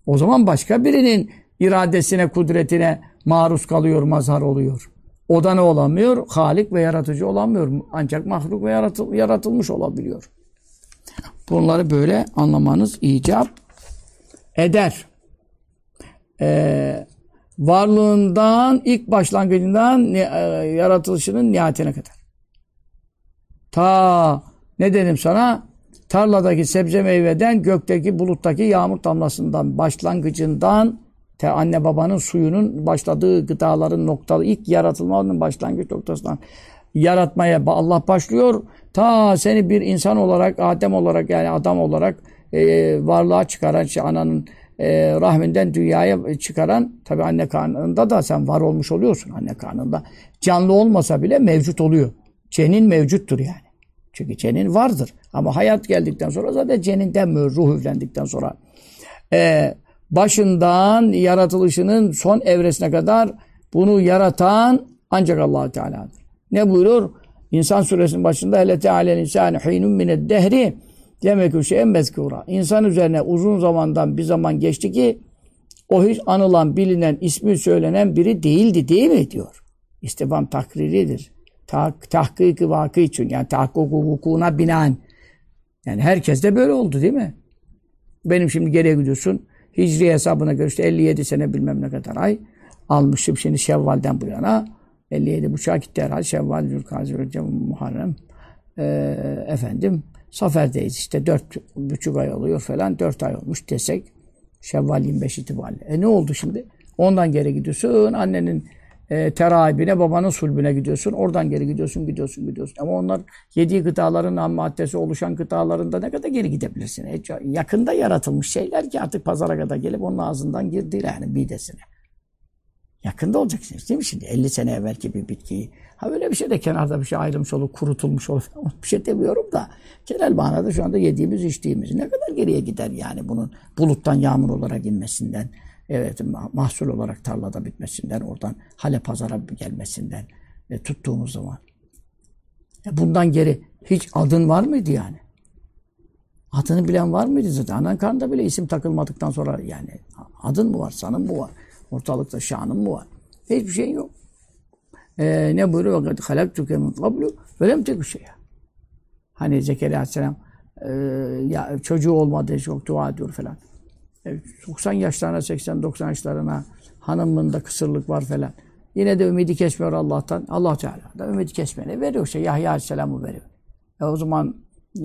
O zaman başka birinin iradesine, kudretine maruz kalıyor, mazhar oluyor. O da ne olamıyor? Halik ve yaratıcı olamıyor. Ancak mahluk ve yaratıl yaratılmış olabiliyor. Bunları böyle anlamanız icap eder. Ee, varlığından, ilk başlangıcından e, yaratılışının nihayetine kadar. Ta ne dedim sana? Tarladaki sebze meyveden, gökteki buluttaki yağmur damlasından, başlangıcından te anne babanın suyunun başladığı gıdaların noktalı ilk yaratılmanın başlangıç noktasından yaratmaya Allah başlıyor. Ta seni bir insan olarak, Adem olarak yani adam olarak e, varlığa çıkaran, işte ananın e, rahminden dünyaya çıkaran, tabi anne karnında da sen var olmuş oluyorsun anne karnında. Canlı olmasa bile mevcut oluyor. Cenin mevcuttur yani. Çünkü cenin vardır. Ama hayat geldikten sonra zaten ceninden mi ruh üflendikten sonra e, başından yaratılışının son evresine kadar bunu yaratan ancak allah Teala'dır. Ne buyuruyor? İnsan suresinin başında hele tealel insani hinun mined dehri demek ki şeyen mezkura. İnsan üzerine uzun zamandan bir zaman geçti ki o hiç anılan, bilinen, ismi söylenen biri değildi değil mi diyor. İstifam takriridir. Ta tahkiki vakı için yani tahkkuku vukuuna binaen. Yani herkes de böyle oldu değil mi? Benim şimdi geriye gidiyorsun. Hicri hesabına göre işte 57 sene bilmem ne kadar ay almışım şimdi Şevval'den bu yana. 57 buçuğa gitti herhalde. Şevval, Zülkazi, Recep, Muharrem. Ee, efendim Safer'deyiz işte dört buçuk ay oluyor falan. Dört ay olmuş desek. Şevval 25 itibariyle. E ne oldu şimdi? Ondan geri gidiyorsun. Annenin e, terahibine, babanın sulbüne gidiyorsun. Oradan geri gidiyorsun, gidiyorsun, gidiyorsun. Ama onlar yediği gıdaların ham maddesi oluşan gıdalarında ne kadar geri gidebilirsin? E, yakında yaratılmış şeyler ki artık pazara kadar gelip onun ağzından girdi yani midesine. Yakında olacaksınız değil mi şimdi? 50 sene evvelki bir bitkiyi. Ha böyle bir şey de kenarda bir şey ayrılmış olur, kurutulmuş olur. bir şey demiyorum da. Genel manada şu anda yediğimiz, içtiğimiz ne kadar geriye gider yani bunun buluttan yağmur olarak inmesinden, evet mahsul olarak tarlada bitmesinden, oradan hale pazara gelmesinden e, tuttuğumuz zaman. E, bundan geri hiç adın var mıydı yani? Adını bilen var mıydı zaten? Anan karnında bile isim takılmadıktan sonra yani adın mı var, sanın mı var? Ortalıkta şanın mı var? Hiçbir şey yok. Ee, ne buyuruyor? وَقَدْ خَلَقْتُكَ مِنْ قَبْلُ وَلَمْ تَكُ شَيْءً Hani Zekeriya Aleyhisselam e, ya, çocuğu olmadı çok dua ediyor falan. E, 90 yaşlarına, 80-90 yaşlarına hanımında kısırlık var falan. Yine de ümidi kesmiyor Allah'tan. Allah Teala da ümidi kesmeyene veriyor işte. Yahya Aleyhisselam'ı veriyor. E, o zaman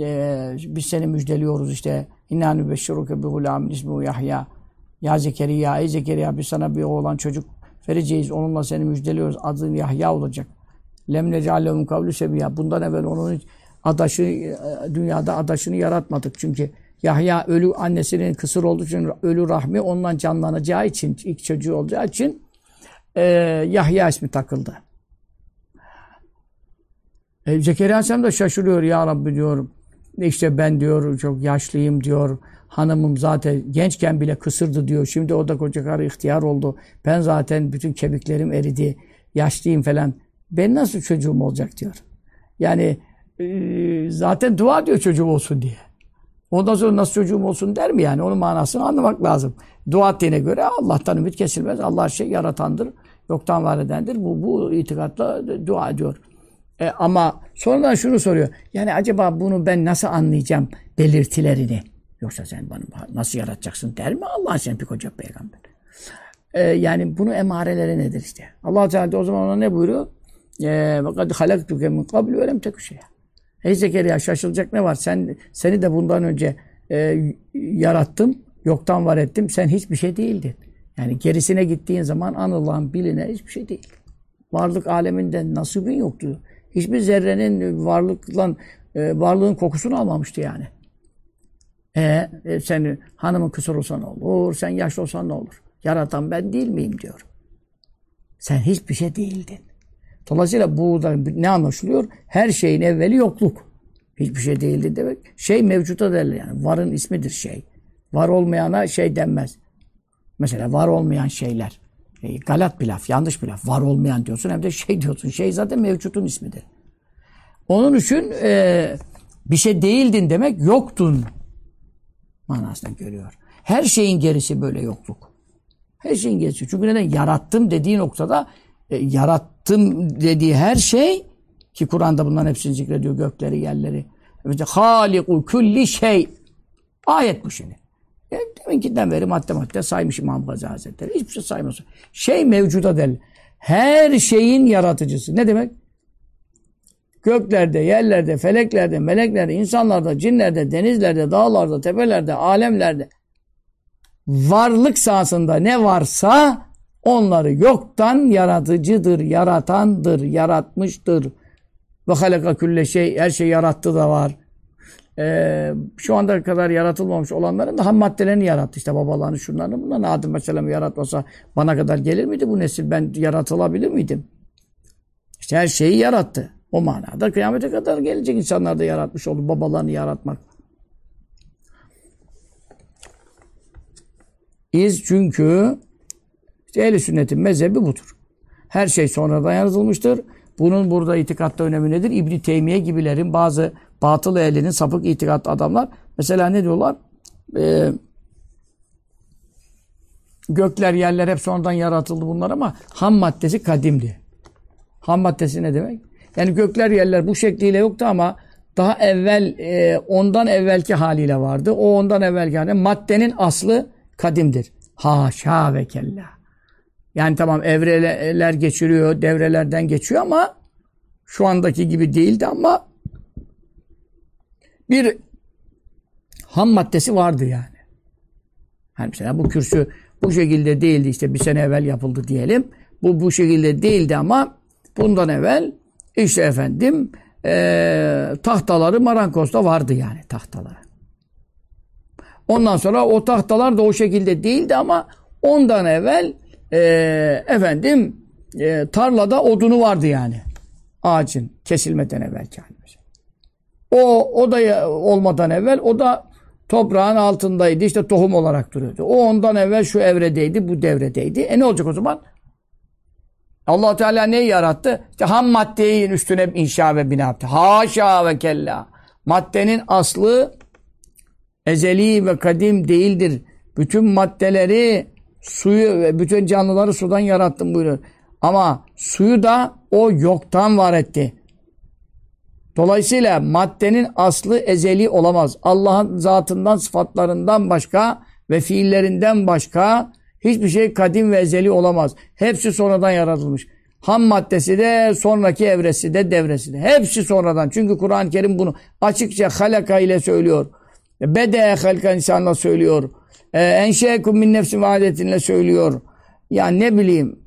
e, biz seni müjdeliyoruz işte. İnna nübeşşiruke bi gulamin ismu Yahya. Ya Zekeriya, ey Zekeriya biz sana bir oğlan çocuk vereceğiz. Onunla seni müjdeliyoruz. Adın Yahya olacak. Lem necalehum kavlu sebiya. Bundan evvel onun adaşı, e, dünyada adaşını yaratmadık. Çünkü Yahya ölü annesinin kısır olduğu için ölü rahmi ondan canlanacağı için, ilk çocuğu olacağı için e, Yahya ismi takıldı. E, Zekeriya Aleyhisselam da şaşırıyor ya Rabbi diyorum. İşte ben diyor çok yaşlıyım diyor. Hanımım zaten gençken bile kısırdı diyor. Şimdi o da koca karı ihtiyar oldu. Ben zaten bütün kemiklerim eridi. Yaşlıyım falan. Ben nasıl çocuğum olacak diyor. Yani e, zaten dua diyor çocuğum olsun diye. Ondan sonra nasıl çocuğum olsun der mi yani? Onun manasını anlamak lazım. Dua ettiğine göre Allah'tan ümit kesilmez. Allah şey yaratandır, yoktan var edendir. Bu, bu itikatla dua ediyor. E, ama sonradan şunu soruyor. Yani acaba bunu ben nasıl anlayacağım belirtilerini? Yoksa sen bana nasıl yaratacaksın der mi Allah sen pek hoca peygamber? E, yani bunu emareleri nedir işte? Allah Teala o zaman ona ne buyuruyor? E, fakat halaktuke min kablu ve lem. Ey Zekeriya şaşılacak ne var? Sen Seni de bundan önce e, yarattım, yoktan var ettim. Sen hiçbir şey değildin. Yani gerisine gittiğin zaman anılan, bilinen hiçbir şey değil. Varlık aleminden nasibin yoktu. Hiçbir zerrenin varlıkla e, varlığın kokusunu almamıştı yani. E, e sen hanımın kısır olsa ne olur? Sen yaşlı olsan ne olur? Yaratan ben değil miyim diyor. Sen hiçbir şey değildin. Dolayısıyla bu da ne anlaşılıyor? Her şeyin evveli yokluk. Hiçbir şey değildi demek. Şey mevcuta derler yani. Varın ismidir şey. Var olmayana şey denmez. Mesela var olmayan şeyler. E, galat bir laf, yanlış bir laf. Var olmayan diyorsun hem de şey diyorsun. Şey zaten mevcutun ismidir. Onun için e, bir şey değildin demek yoktun manasından görüyor. Her şeyin gerisi böyle yokluk. Her şeyin gerisi. Çünkü neden? Yarattım dediği noktada e, yarattım dediği her şey ki Kur'an'da bunların hepsini zikrediyor gökleri, yerleri. İşte haliku kulli şey. Ayet bu şimdi. E, deminkinden beri madde madde saymış İmam Gazi Hazretleri. Hiçbir şey saymaz. Şey mevcuda del. Her şeyin yaratıcısı. Ne demek? Göklerde, yerlerde, feleklerde, meleklerde, insanlarda, cinlerde, denizlerde, dağlarda, tepelerde, alemlerde varlık sahasında ne varsa onları yoktan yaratıcıdır, yaratandır, yaratmıştır. Ve halaka külle şey, her şey yarattı da var. Ee, şu anda kadar yaratılmamış olanların da ham maddelerini yarattı. İşte babalarını, şunlarını, bunları. Adem Aleyhisselam'ı yaratmasa bana kadar gelir miydi bu nesil? Ben yaratılabilir miydim? İşte her şeyi yarattı. O manada kıyamete kadar gelecek insanlar da yaratmış oldu. Babalarını yaratmak. İz çünkü işte ehl sünnetin mezhebi budur. Her şey sonradan yaratılmıştır. Bunun burada itikatta önemi nedir? İbn Teymiye gibilerin bazı batıl ehlinin sapık itikat adamlar mesela ne diyorlar? Ee, gökler, yerler hep sonradan yaratıldı bunlar ama ham maddesi kadimdi. Ham maddesi ne demek? Yani gökler, yerler bu şekliyle yoktu ama daha evvel e, ondan evvelki haliyle vardı. O ondan evvelki haliyle. Maddenin aslı kadimdir. Haşa ve kella. Yani tamam evreler geçiriyor, devrelerden geçiyor ama şu andaki gibi değildi ama bir ham maddesi vardı yani. Hani mesela bu kürsü bu şekilde değildi işte bir sene evvel yapıldı diyelim. Bu bu şekilde değildi ama bundan evvel işte efendim e, tahtaları Marankos'ta vardı yani tahtaları. Ondan sonra o tahtalar da o şekilde değildi ama ondan evvel e, efendim e, tarlada odunu vardı yani. Ağacın kesilmeden evvelki hali. O, o da olmadan evvel o da toprağın altındaydı. işte tohum olarak duruyordu. O ondan evvel şu evredeydi, bu devredeydi. E ne olacak o zaman? allah Teala neyi yarattı? İşte ham maddeyi üstüne inşa ve bina yaptı. Haşa ve kella. Maddenin aslı ezeli ve kadim değildir. Bütün maddeleri, suyu ve bütün canlıları sudan yarattım buyuruyor. Ama suyu da o yoktan var etti. Dolayısıyla maddenin aslı ezeli olamaz. Allah'ın zatından, sıfatlarından başka ve fiillerinden başka hiçbir şey kadim ve ezeli olamaz. Hepsi sonradan yaratılmış. Ham maddesi de, sonraki evresi de, devresi de. Hepsi sonradan. Çünkü Kur'an-ı Kerim bunu açıkça halaka ile söylüyor. Bede halka insanla söylüyor. Ee, enşeekum min nefsin vadetinle söylüyor. Yani ne bileyim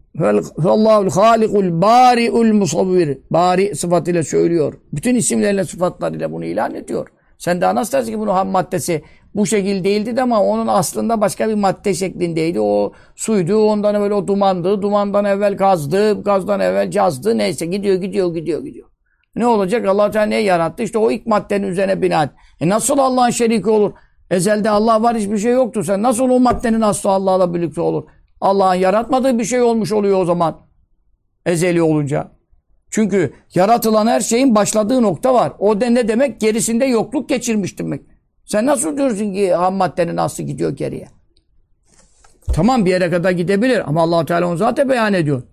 Allahul halikul bari'ul musavvir. Bari sıfatıyla söylüyor. Bütün isimlerle sıfatlarıyla bunu ilan ediyor. Sen daha nasıl dersin ki bunu ham maddesi bu şekil değildi de ama onun aslında başka bir madde şeklindeydi. O suydu, ondan evvel o dumandı, dumandan evvel gazdı, gazdan evvel cazdı. Neyse gidiyor, gidiyor, gidiyor, gidiyor. Ne olacak? Allah Teala neyi yarattı? İşte o ilk maddenin üzerine bina et. E nasıl Allah'ın şeriki olur? Ezelde Allah var hiçbir şey yoktu. Sen nasıl o maddenin aslı Allah'la birlikte olur? Allah'ın yaratmadığı bir şey olmuş oluyor o zaman. Ezeli olunca. Çünkü yaratılan her şeyin başladığı nokta var. O da ne demek? Gerisinde yokluk geçirmiş demek. Sen nasıl diyorsun ki ham maddenin aslı gidiyor geriye? Tamam bir yere kadar gidebilir ama allah Teala onu zaten beyan ediyor.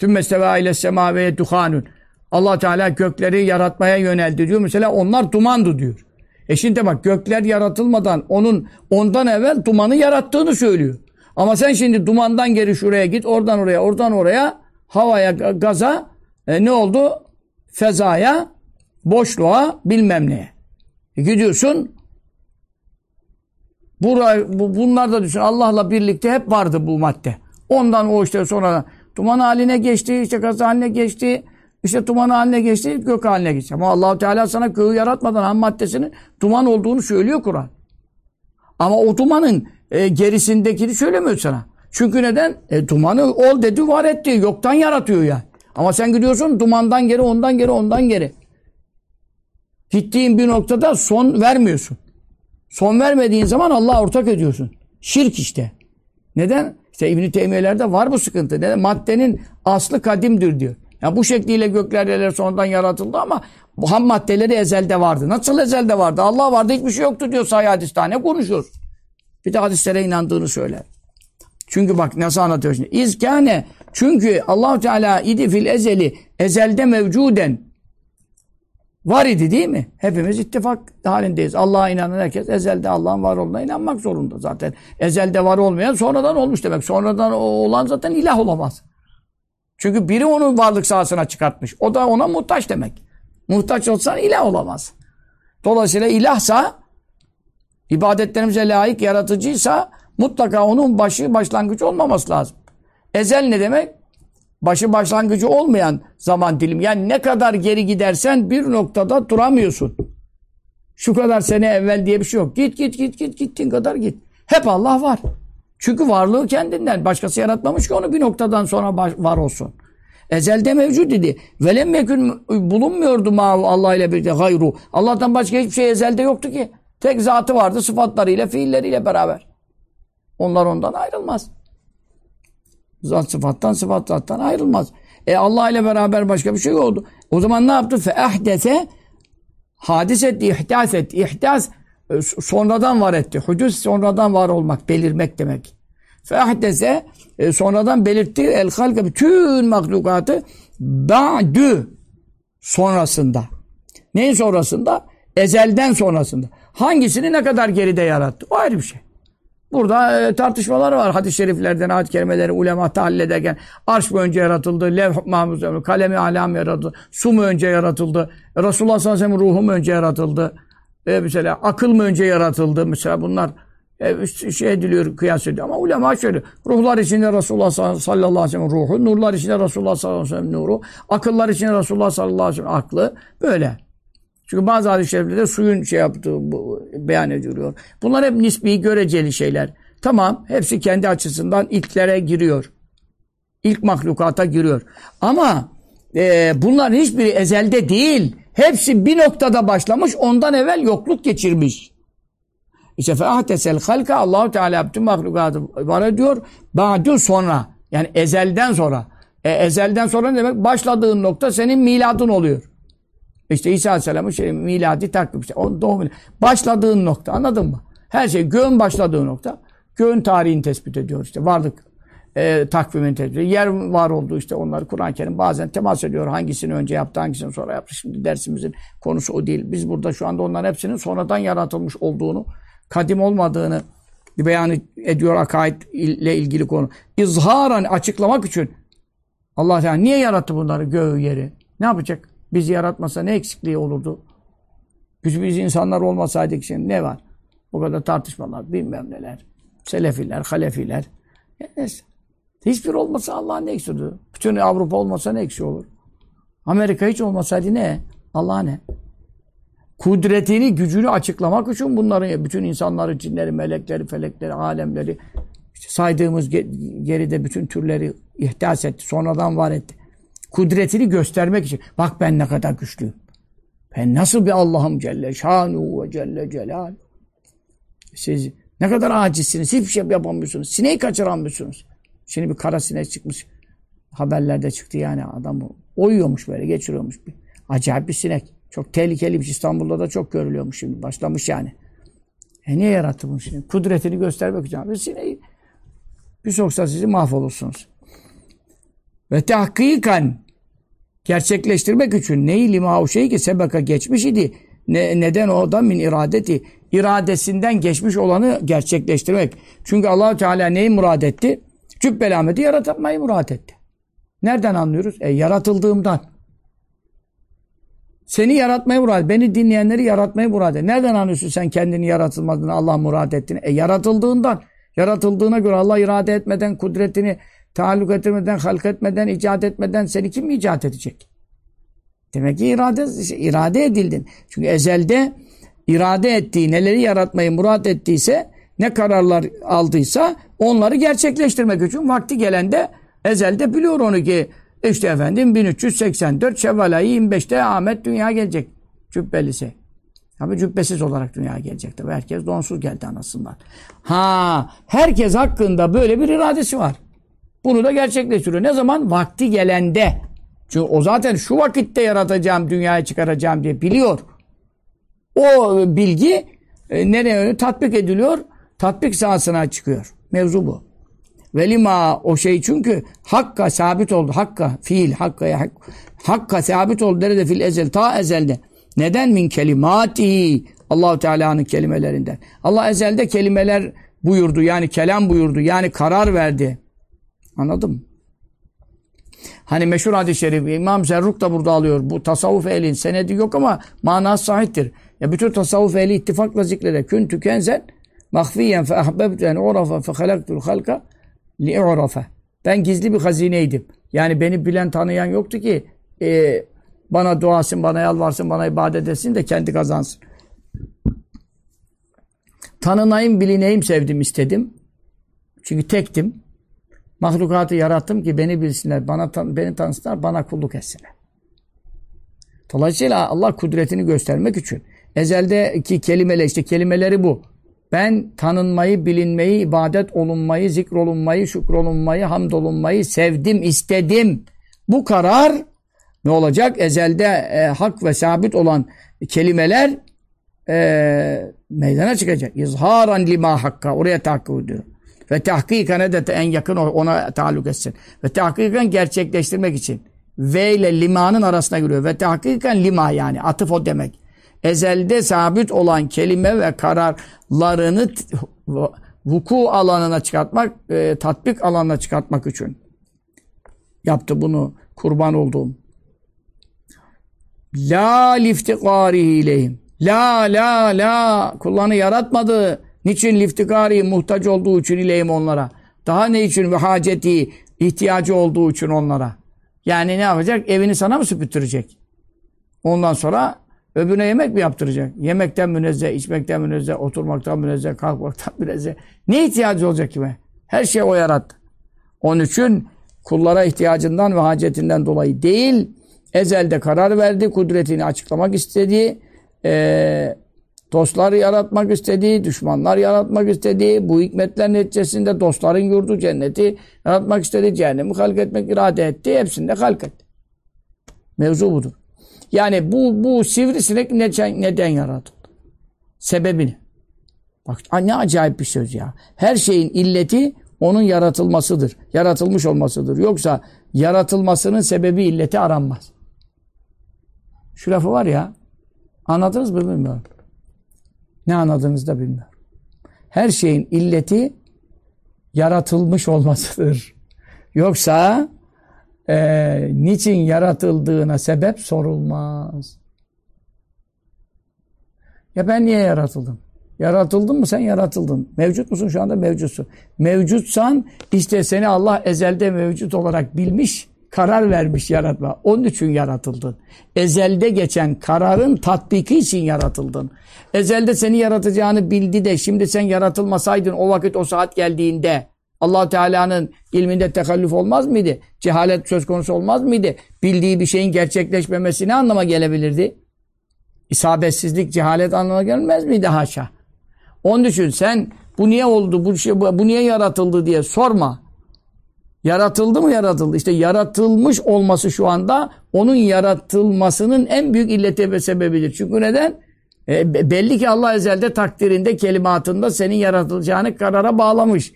Sümme steva ile semaveye duhanun. Allah Teala gökleri yaratmaya yöneldi diyor. Mesela onlar dumandı diyor. E şimdi bak gökler yaratılmadan onun ondan evvel dumanı yarattığını söylüyor. Ama sen şimdi dumandan geri şuraya git, oradan oraya, oradan oraya, havaya, gaza, e, ne oldu? Fezaya, boşluğa, bilmem neye. E gidiyorsun, Buraya, bu, bunlar da düşün. Allah'la birlikte hep vardı bu madde. Ondan o işte sonra duman haline geçti, işte gaz haline geçti, işte duman haline geçti, gök haline geçti. Ama allah Teala sana göğü yaratmadan ham maddesinin duman olduğunu söylüyor Kur'an. Ama o dumanın e, gerisindekini söylemiyor sana. Çünkü neden? E, dumanı ol dedi var etti. Yoktan yaratıyor yani. Ama sen gidiyorsun dumandan geri, ondan geri, ondan geri. Gittiğin bir noktada son vermiyorsun. Son vermediğin zaman Allah'a ortak ediyorsun. Şirk işte. Neden? İşte İbn-i Teymiye'lerde var bu sıkıntı. Neden? Maddenin aslı kadimdir diyor. Yani bu şekliyle gökler yerler sonradan yaratıldı ama bu ham maddeleri ezelde vardı. Nasıl ezelde vardı? Allah vardı hiçbir şey yoktu diyor sahih hadiste. Ne? Bir de hadislere inandığını söyler. Çünkü bak nasıl anlatıyor şimdi. İzkâne çünkü allah Teala idi fil ezeli ezelde mevcuden var idi değil mi? Hepimiz ittifak halindeyiz. Allah'a inanan herkes ezelde Allah'ın var olduğuna inanmak zorunda zaten. Ezelde var olmayan sonradan olmuş demek. Sonradan olan zaten ilah olamaz. Çünkü biri onun varlık sahasına çıkartmış. O da ona muhtaç demek. Muhtaç olsan ilah olamaz. Dolayısıyla ilahsa ibadetlerimize layık yaratıcıysa mutlaka onun başı başlangıç olmaması lazım. Ezel ne demek? Başı başlangıcı olmayan zaman dilim. Yani ne kadar geri gidersen bir noktada duramıyorsun. Şu kadar sene evvel diye bir şey yok. Git git git git gittiğin kadar git. Hep Allah var. Çünkü varlığı kendinden. Başkası yaratmamış ki onu bir noktadan sonra var olsun. Ezelde mevcut idi. Velem mekün bulunmuyordu ma Allah ile birlikte gayru. Allah'tan başka hiçbir şey ezelde yoktu ki. Tek zatı vardı sıfatlarıyla, fiilleriyle beraber. Onlar ondan ayrılmaz. Zat sıfattan, sıfat zattan ayrılmaz. E Allah ile beraber başka bir şey oldu. O zaman ne yaptı? Fe ehdese hadis etti, ihdas etti. İhdas sonradan var etti. Hudus sonradan var olmak, belirmek demek. Fe ehdese e, sonradan belirtti el halka bütün mahlukatı ba'dü sonrasında. Neyin sonrasında? Ezelden sonrasında. Hangisini ne kadar geride yarattı? O ayrı bir şey. Burada e, tartışmalar var. Hadis-i şeriflerden, ayet kelimeleri ulema tahlil ederken arş mı önce yaratıldı, levh mahmuz, kalemi alam yaratıldı, su mu önce yaratıldı, Resulullah sallallahu aleyhi ve sellem ruhu mu önce yaratıldı, e, mesela akıl mı önce yaratıldı, mesela bunlar e, şey ediliyor, kıyas ediyor. Ama ulema şöyle, ruhlar içinde Resulullah sallallahu aleyhi ve sellem ruhu, nurlar içinde Resulullah sallallahu aleyhi ve sellem nuru, akıllar içinde Resulullah sallallahu aleyhi ve sellem aklı, böyle. Çünkü bazı hadis-i şeriflerde suyun şey yaptığı bu, beyan ediliyor. Bunlar hep nisbi, göreceli şeyler. Tamam, hepsi kendi açısından ilklere giriyor. İlk mahlukata giriyor. Ama e, bunların hiçbiri ezelde değil. Hepsi bir noktada başlamış, ondan evvel yokluk geçirmiş. İşte feahtesel halka Allahu Teala bütün mahlukatı var ediyor. Ba'du sonra. Yani ezelden sonra. E, ezelden sonra ne demek? Başladığın nokta senin miladın oluyor. İşte İsa Aleyhisselam'ın şey, miladi takvim. İşte, o doğum, başladığın nokta anladın mı? Her şey göğün başladığı nokta. Göğün tarihini tespit ediyor işte. Varlık e, takvimini tespit ediyor. Yer var olduğu işte onları Kur'an-ı Kerim bazen temas ediyor. Hangisini önce yaptı, hangisini sonra yaptı. Şimdi dersimizin konusu o değil. Biz burada şu anda onların hepsinin sonradan yaratılmış olduğunu, kadim olmadığını beyan ediyor akaid ile ilgili konu. İzharan açıklamak için Allah Teala niye yarattı bunları göğü yeri? Ne yapacak? Bizi yaratmasa ne eksikliği olurdu? Biz, biz insanlar olmasaydık şimdi ne var? Bu kadar tartışmalar, bilmem neler. Selefiler, halefiler. Neyse. Hiçbir olmasa Allah'ın ne eksiği Bütün Avrupa olmasa ne eksiği olur? Amerika hiç olmasaydı ne? Allah ne? Kudretini, gücünü açıklamak için bunların bütün insanları, cinleri, melekleri, felekleri, alemleri işte saydığımız geride bütün türleri ihdas etti. Sonradan var etti kudretini göstermek için. Bak ben ne kadar güçlüyüm. Ben nasıl bir Allah'ım Celle Şanu ve Celle Celal. Siz ne kadar acizsiniz. Hiçbir şey yapamıyorsunuz. Sineği kaçıramıyorsunuz. Şimdi bir kara sinek çıkmış. Haberlerde çıktı yani adam oyuyormuş böyle geçiriyormuş. Bir. Acayip bir sinek. Çok tehlikeliymiş. İstanbul'da da çok görülüyormuş şimdi. Başlamış yani. E niye yarattı bunu şimdi? Kudretini göstermek için. Bir sineği bir soksa sizi mahvolursunuz. Ve tahkikan gerçekleştirmek için neyi lima o şey ki sebeka geçmiş idi. Ne, neden o da min iradeti iradesinden geçmiş olanı gerçekleştirmek. Çünkü allah Teala neyi murad etti? Cübbel Ahmet'i yaratmayı murad etti. Nereden anlıyoruz? E yaratıldığımdan. Seni yaratmayı murad Beni dinleyenleri yaratmayı murad et. Nereden anlıyorsun sen kendini yaratılmadığını, Allah murad ettiğini? E yaratıldığından. Yaratıldığına göre Allah irade etmeden kudretini taalluk etmeden, halk etmeden, icat etmeden seni kim icat edecek? Demek ki irade, irade edildin. Çünkü ezelde irade ettiği, neleri yaratmayı murat ettiyse, ne kararlar aldıysa onları gerçekleştirmek için vakti gelende ezelde biliyor onu ki işte efendim 1384 Şevval ayı 25'te Ahmet dünya gelecek. Cübbelisi. Tabi cübbesiz olarak dünya gelecek tabi. Herkes donsuz geldi anasından. Ha, herkes hakkında böyle bir iradesi var. Bunu da gerçekleştiriyor. Ne zaman? Vakti gelende. Çünkü o zaten şu vakitte yaratacağım, dünyaya çıkaracağım diye biliyor. O bilgi e, nereye tatbik ediliyor? Tatbik sahasına çıkıyor. Mevzu bu. Velima o şey çünkü hakka sabit oldu. Hakka fiil hakka hak, hakka sabit oldu. Nerede fil ezel ta ezelde. Neden min kelimati Allahu Teala'nın kelimelerinden. Allah ezelde kelimeler buyurdu. Yani kelam buyurdu. Yani karar verdi. Anladın Hani meşhur hadis-i şerif İmam Zerruk da burada alıyor. Bu tasavvuf ehlin senedi yok ama manası sahiptir. Ya bütün tasavvuf ehli ittifakla zikreder. Küntü kenzen mahfiyen fe ahbebtu en urafa fe halaktul halka li urafa. Ben gizli bir hazineydim. Yani beni bilen tanıyan yoktu ki e, bana duasın, bana yalvarsın, bana ibadet etsin de kendi kazansın. Tanınayım, bilineyim sevdim, istedim. Çünkü tektim. Mahlukatı yarattım ki beni bilsinler, bana beni tanısınlar, bana kulluk etsinler. Dolayısıyla Allah kudretini göstermek için ezeldeki kelimeler işte kelimeleri bu. Ben tanınmayı, bilinmeyi, ibadet olunmayı, zikrolunmayı, şükrolunmayı, hamdolunmayı sevdim, istedim. Bu karar ne olacak? Ezelde e, hak ve sabit olan kelimeler e, meydana çıkacak. İzharan lima hakka. Oraya tahakkuk ediyor. Ve tahkiken de en yakın ona taalluk etsin. Ve tahkiken gerçekleştirmek için. V ile limanın arasına giriyor. Ve tahkiken lima yani. Atıf o demek. Ezelde sabit olan kelime ve kararlarını vuku alanına çıkartmak, e, tatbik alanına çıkartmak için yaptı bunu kurban olduğum. La liftikarihi ileyhim. La la la kullarını yaratmadı. Niçin liftikari muhtaç olduğu için ileyhim onlara. Daha ne için ve haceti ihtiyacı olduğu için onlara. Yani ne yapacak? Evini sana mı süpürtecek? Ondan sonra öbürüne yemek mi yaptıracak? Yemekten münezzeh, içmekten münezzeh, oturmaktan münezzeh, kalkmaktan münezzeh. Ne ihtiyacı olacak kime? Her şey o yarattı. Onun için kullara ihtiyacından ve hacetinden dolayı değil, ezelde karar verdi, kudretini açıklamak istedi, e, dostlar yaratmak istedi, düşmanlar yaratmak istedi, bu hikmetler neticesinde dostların yurdu cenneti yaratmak istedi, cehennemi halk irade etti, hepsini de halk etti. Mevzu budur. Yani bu, bu sivrisinek neden, neden yaratıldı? Sebebini. Bak ne acayip bir söz ya. Her şeyin illeti onun yaratılmasıdır. Yaratılmış olmasıdır. Yoksa yaratılmasının sebebi illeti aranmaz. Şu lafı var ya, anladınız mı bilmiyorum. Ne anladığınızı da bilmiyorum. Her şeyin illeti yaratılmış olmasıdır. Yoksa e, niçin yaratıldığına sebep sorulmaz. Ya ben niye yaratıldım? Yaratıldın mı sen yaratıldın. Mevcut musun şu anda mevcutsun. Mevcutsan işte seni Allah ezelde mevcut olarak bilmiş karar vermiş yaratma. Onun için yaratıldın. Ezelde geçen kararın tatbiki için yaratıldın. Ezelde seni yaratacağını bildi de şimdi sen yaratılmasaydın o vakit o saat geldiğinde allah Teala'nın ilminde tekallüf olmaz mıydı? Cehalet söz konusu olmaz mıydı? Bildiği bir şeyin gerçekleşmemesi ne anlama gelebilirdi? İsabetsizlik, cehalet anlama gelmez miydi haşa? Onun için sen bu niye oldu, bu, şey, bu niye yaratıldı diye sorma. Yaratıldı mı yaratıldı? İşte yaratılmış olması şu anda onun yaratılmasının en büyük illeti ve sebebidir. Çünkü neden? E, belli ki Allah ezelde takdirinde, kelimatında senin yaratılacağını karara bağlamış.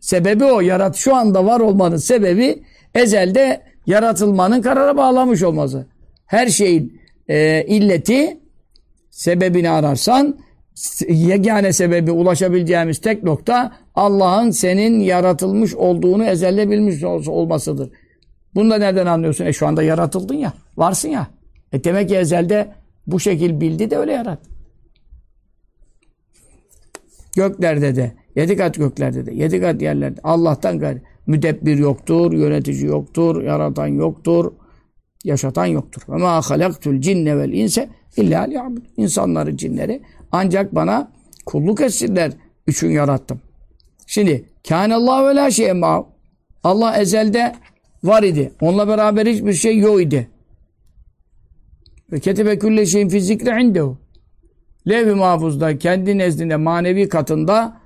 Sebebi o. Yarat şu anda var olmanın sebebi ezelde yaratılmanın karara bağlamış olması. Her şeyin e, illeti sebebini ararsan yegane sebebi ulaşabileceğimiz tek nokta Allah'ın senin yaratılmış olduğunu ezelde bilmiş olmasıdır. Bunu da nereden anlıyorsun? E şu anda yaratıldın ya. Varsın ya. E demek ki ezelde bu şekil bildi de öyle yarat. Göklerde de, yedi kat göklerde de, yedi kat yerlerde Allah'tan gayrı müdebbir yoktur, yönetici yoktur, yaratan yoktur, yaşatan yoktur. Ve ma halaktul cinne vel inse illa liyabud. İnsanları, cinleri ancak bana kulluk etsinler üçün yarattım. Şimdi kânallâhu ve lâ şey'e Allah ezelde var idi. Onunla beraber hiçbir şey yok idi. Ve ketebe külle şeyin fi zikri indehu. Lev-i mahfuzda kendi nezdinde manevi katında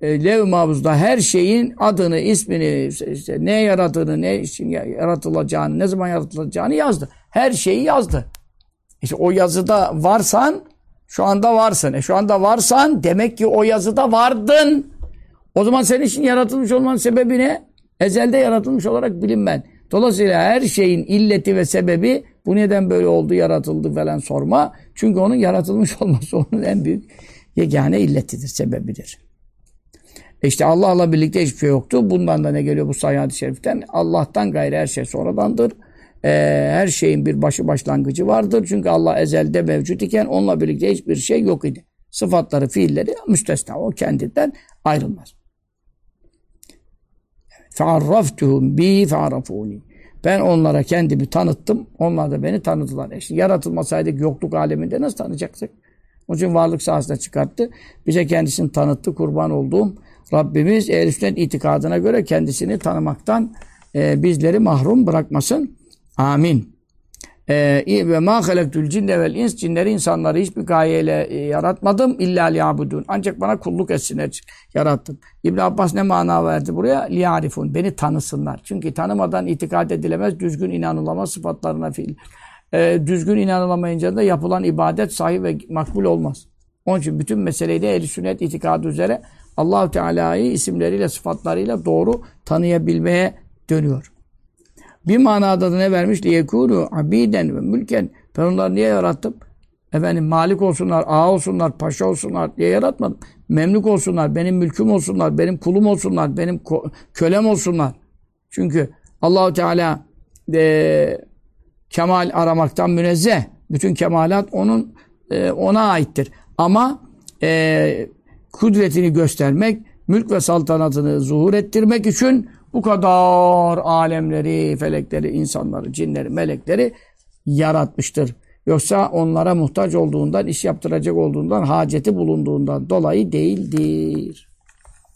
e, lev-i mahfuzda her şeyin adını, ismini, işte ne yarattığını, ne için yaratılacağını, ne zaman yaratılacağını yazdı. Her şeyi yazdı. İşte o yazıda varsan şu anda varsın. E şu anda varsan demek ki o yazıda vardın. O zaman senin için yaratılmış olmanın sebebi ne? Ezelde yaratılmış olarak bilinmen. Dolayısıyla her şeyin illeti ve sebebi bu neden böyle oldu, yaratıldı falan sorma. Çünkü onun yaratılmış olması onun en büyük yegane illetidir, sebebidir. E işte Allah'la birlikte hiçbir şey yoktu. Bundan da ne geliyor bu sayı hadis şeriften? Allah'tan gayrı her şey sonradandır. Ee, her şeyin bir başı başlangıcı vardır. Çünkü Allah ezelde mevcut iken onunla birlikte hiçbir şey yok idi. Sıfatları, fiilleri müstesna. O kendinden ayrılmaz. فَعَرَّفْتُهُمْ بِي فَعَرَفُونِ ben onlara kendimi tanıttım. Onlar da beni tanıdılar. E işte yaratılmasaydık yokluk aleminde nasıl tanıyacaktık? Onun için varlık sahasına çıkarttı. Bize kendisini tanıttı. Kurban olduğum Rabbimiz ehl itikadına göre kendisini tanımaktan e, bizleri mahrum bırakmasın. Amin. E, ve ma halaktul cinne vel ins cinleri insanları hiçbir gayeyle e, yaratmadım illa liyabudun. Ancak bana kulluk etsinler yarattım. İbn Abbas ne mana verdi buraya? Liyarifun. Beni tanısınlar. Çünkü tanımadan itikad edilemez, düzgün inanılamaz sıfatlarına fiil. E, düzgün inanılamayınca da yapılan ibadet sahih ve makbul olmaz. Onun için bütün meseleyi de ehl sünnet itikadı üzere Allahu Teala'yı isimleriyle, sıfatlarıyla doğru tanıyabilmeye dönüyor. Bir manada da ne vermiş? Liyekûnû abiden ve mülken. Ben onları niye yarattım? Efendim malik olsunlar, ağa olsunlar, paşa olsunlar diye yaratmadım. Memlük olsunlar, benim mülküm olsunlar, benim kulum olsunlar, benim kölem olsunlar. Çünkü Allahu Teala e, kemal aramaktan münezzeh. Bütün kemalat onun e, ona aittir. Ama e, kudretini göstermek, mülk ve saltanatını zuhur ettirmek için bu kadar alemleri, felekleri, insanları, cinleri, melekleri yaratmıştır. Yoksa onlara muhtaç olduğundan, iş yaptıracak olduğundan, haceti bulunduğundan dolayı değildir.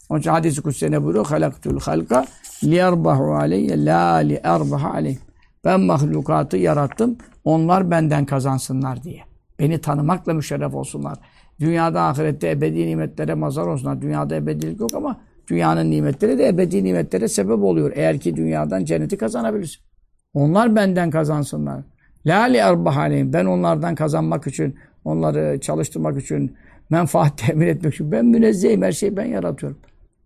Onun için hadis-i kutsi ne buyuruyor? Halaktul halka liyerbahu aleyye la li erbaha aleyh. Ben mahlukatı yarattım, onlar benden kazansınlar diye. Beni tanımakla müşerref olsunlar. Dünyada, ahirette ebedi nimetlere mazar olsunlar. Dünyada ebedilik yok ama Dünyanın nimetleri de ebedi nimetlere sebep oluyor. Eğer ki dünyadan cenneti kazanabilirsin. Onlar benden kazansınlar. La li erbahaleyim. Ben onlardan kazanmak için, onları çalıştırmak için, menfaat temin etmek için. Ben münezzehim. Her şeyi ben yaratıyorum.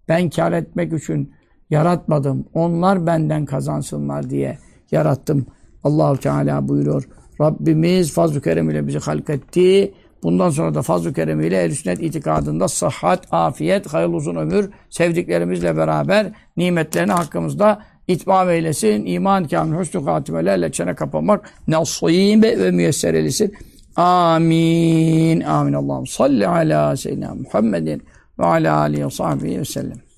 Ben kar etmek için yaratmadım. Onlar benden kazansınlar diye yarattım. Allahu Teala buyuruyor. Rabbimiz fazl-ı kerem ile bizi halketti. Bundan sonra da fazl-ı keremiyle ehl sünnet itikadında sıhhat, afiyet, hayırlı uzun ömür sevdiklerimizle beraber nimetlerini hakkımızda itmam eylesin. İman kamil, hüsnü hatimelerle çene kapamak nasib ve müyesser eylesin. Amin. Amin. Allah'ım salli ala seyyidina Muhammedin ve ala alihi ve sahbihi ve sellem.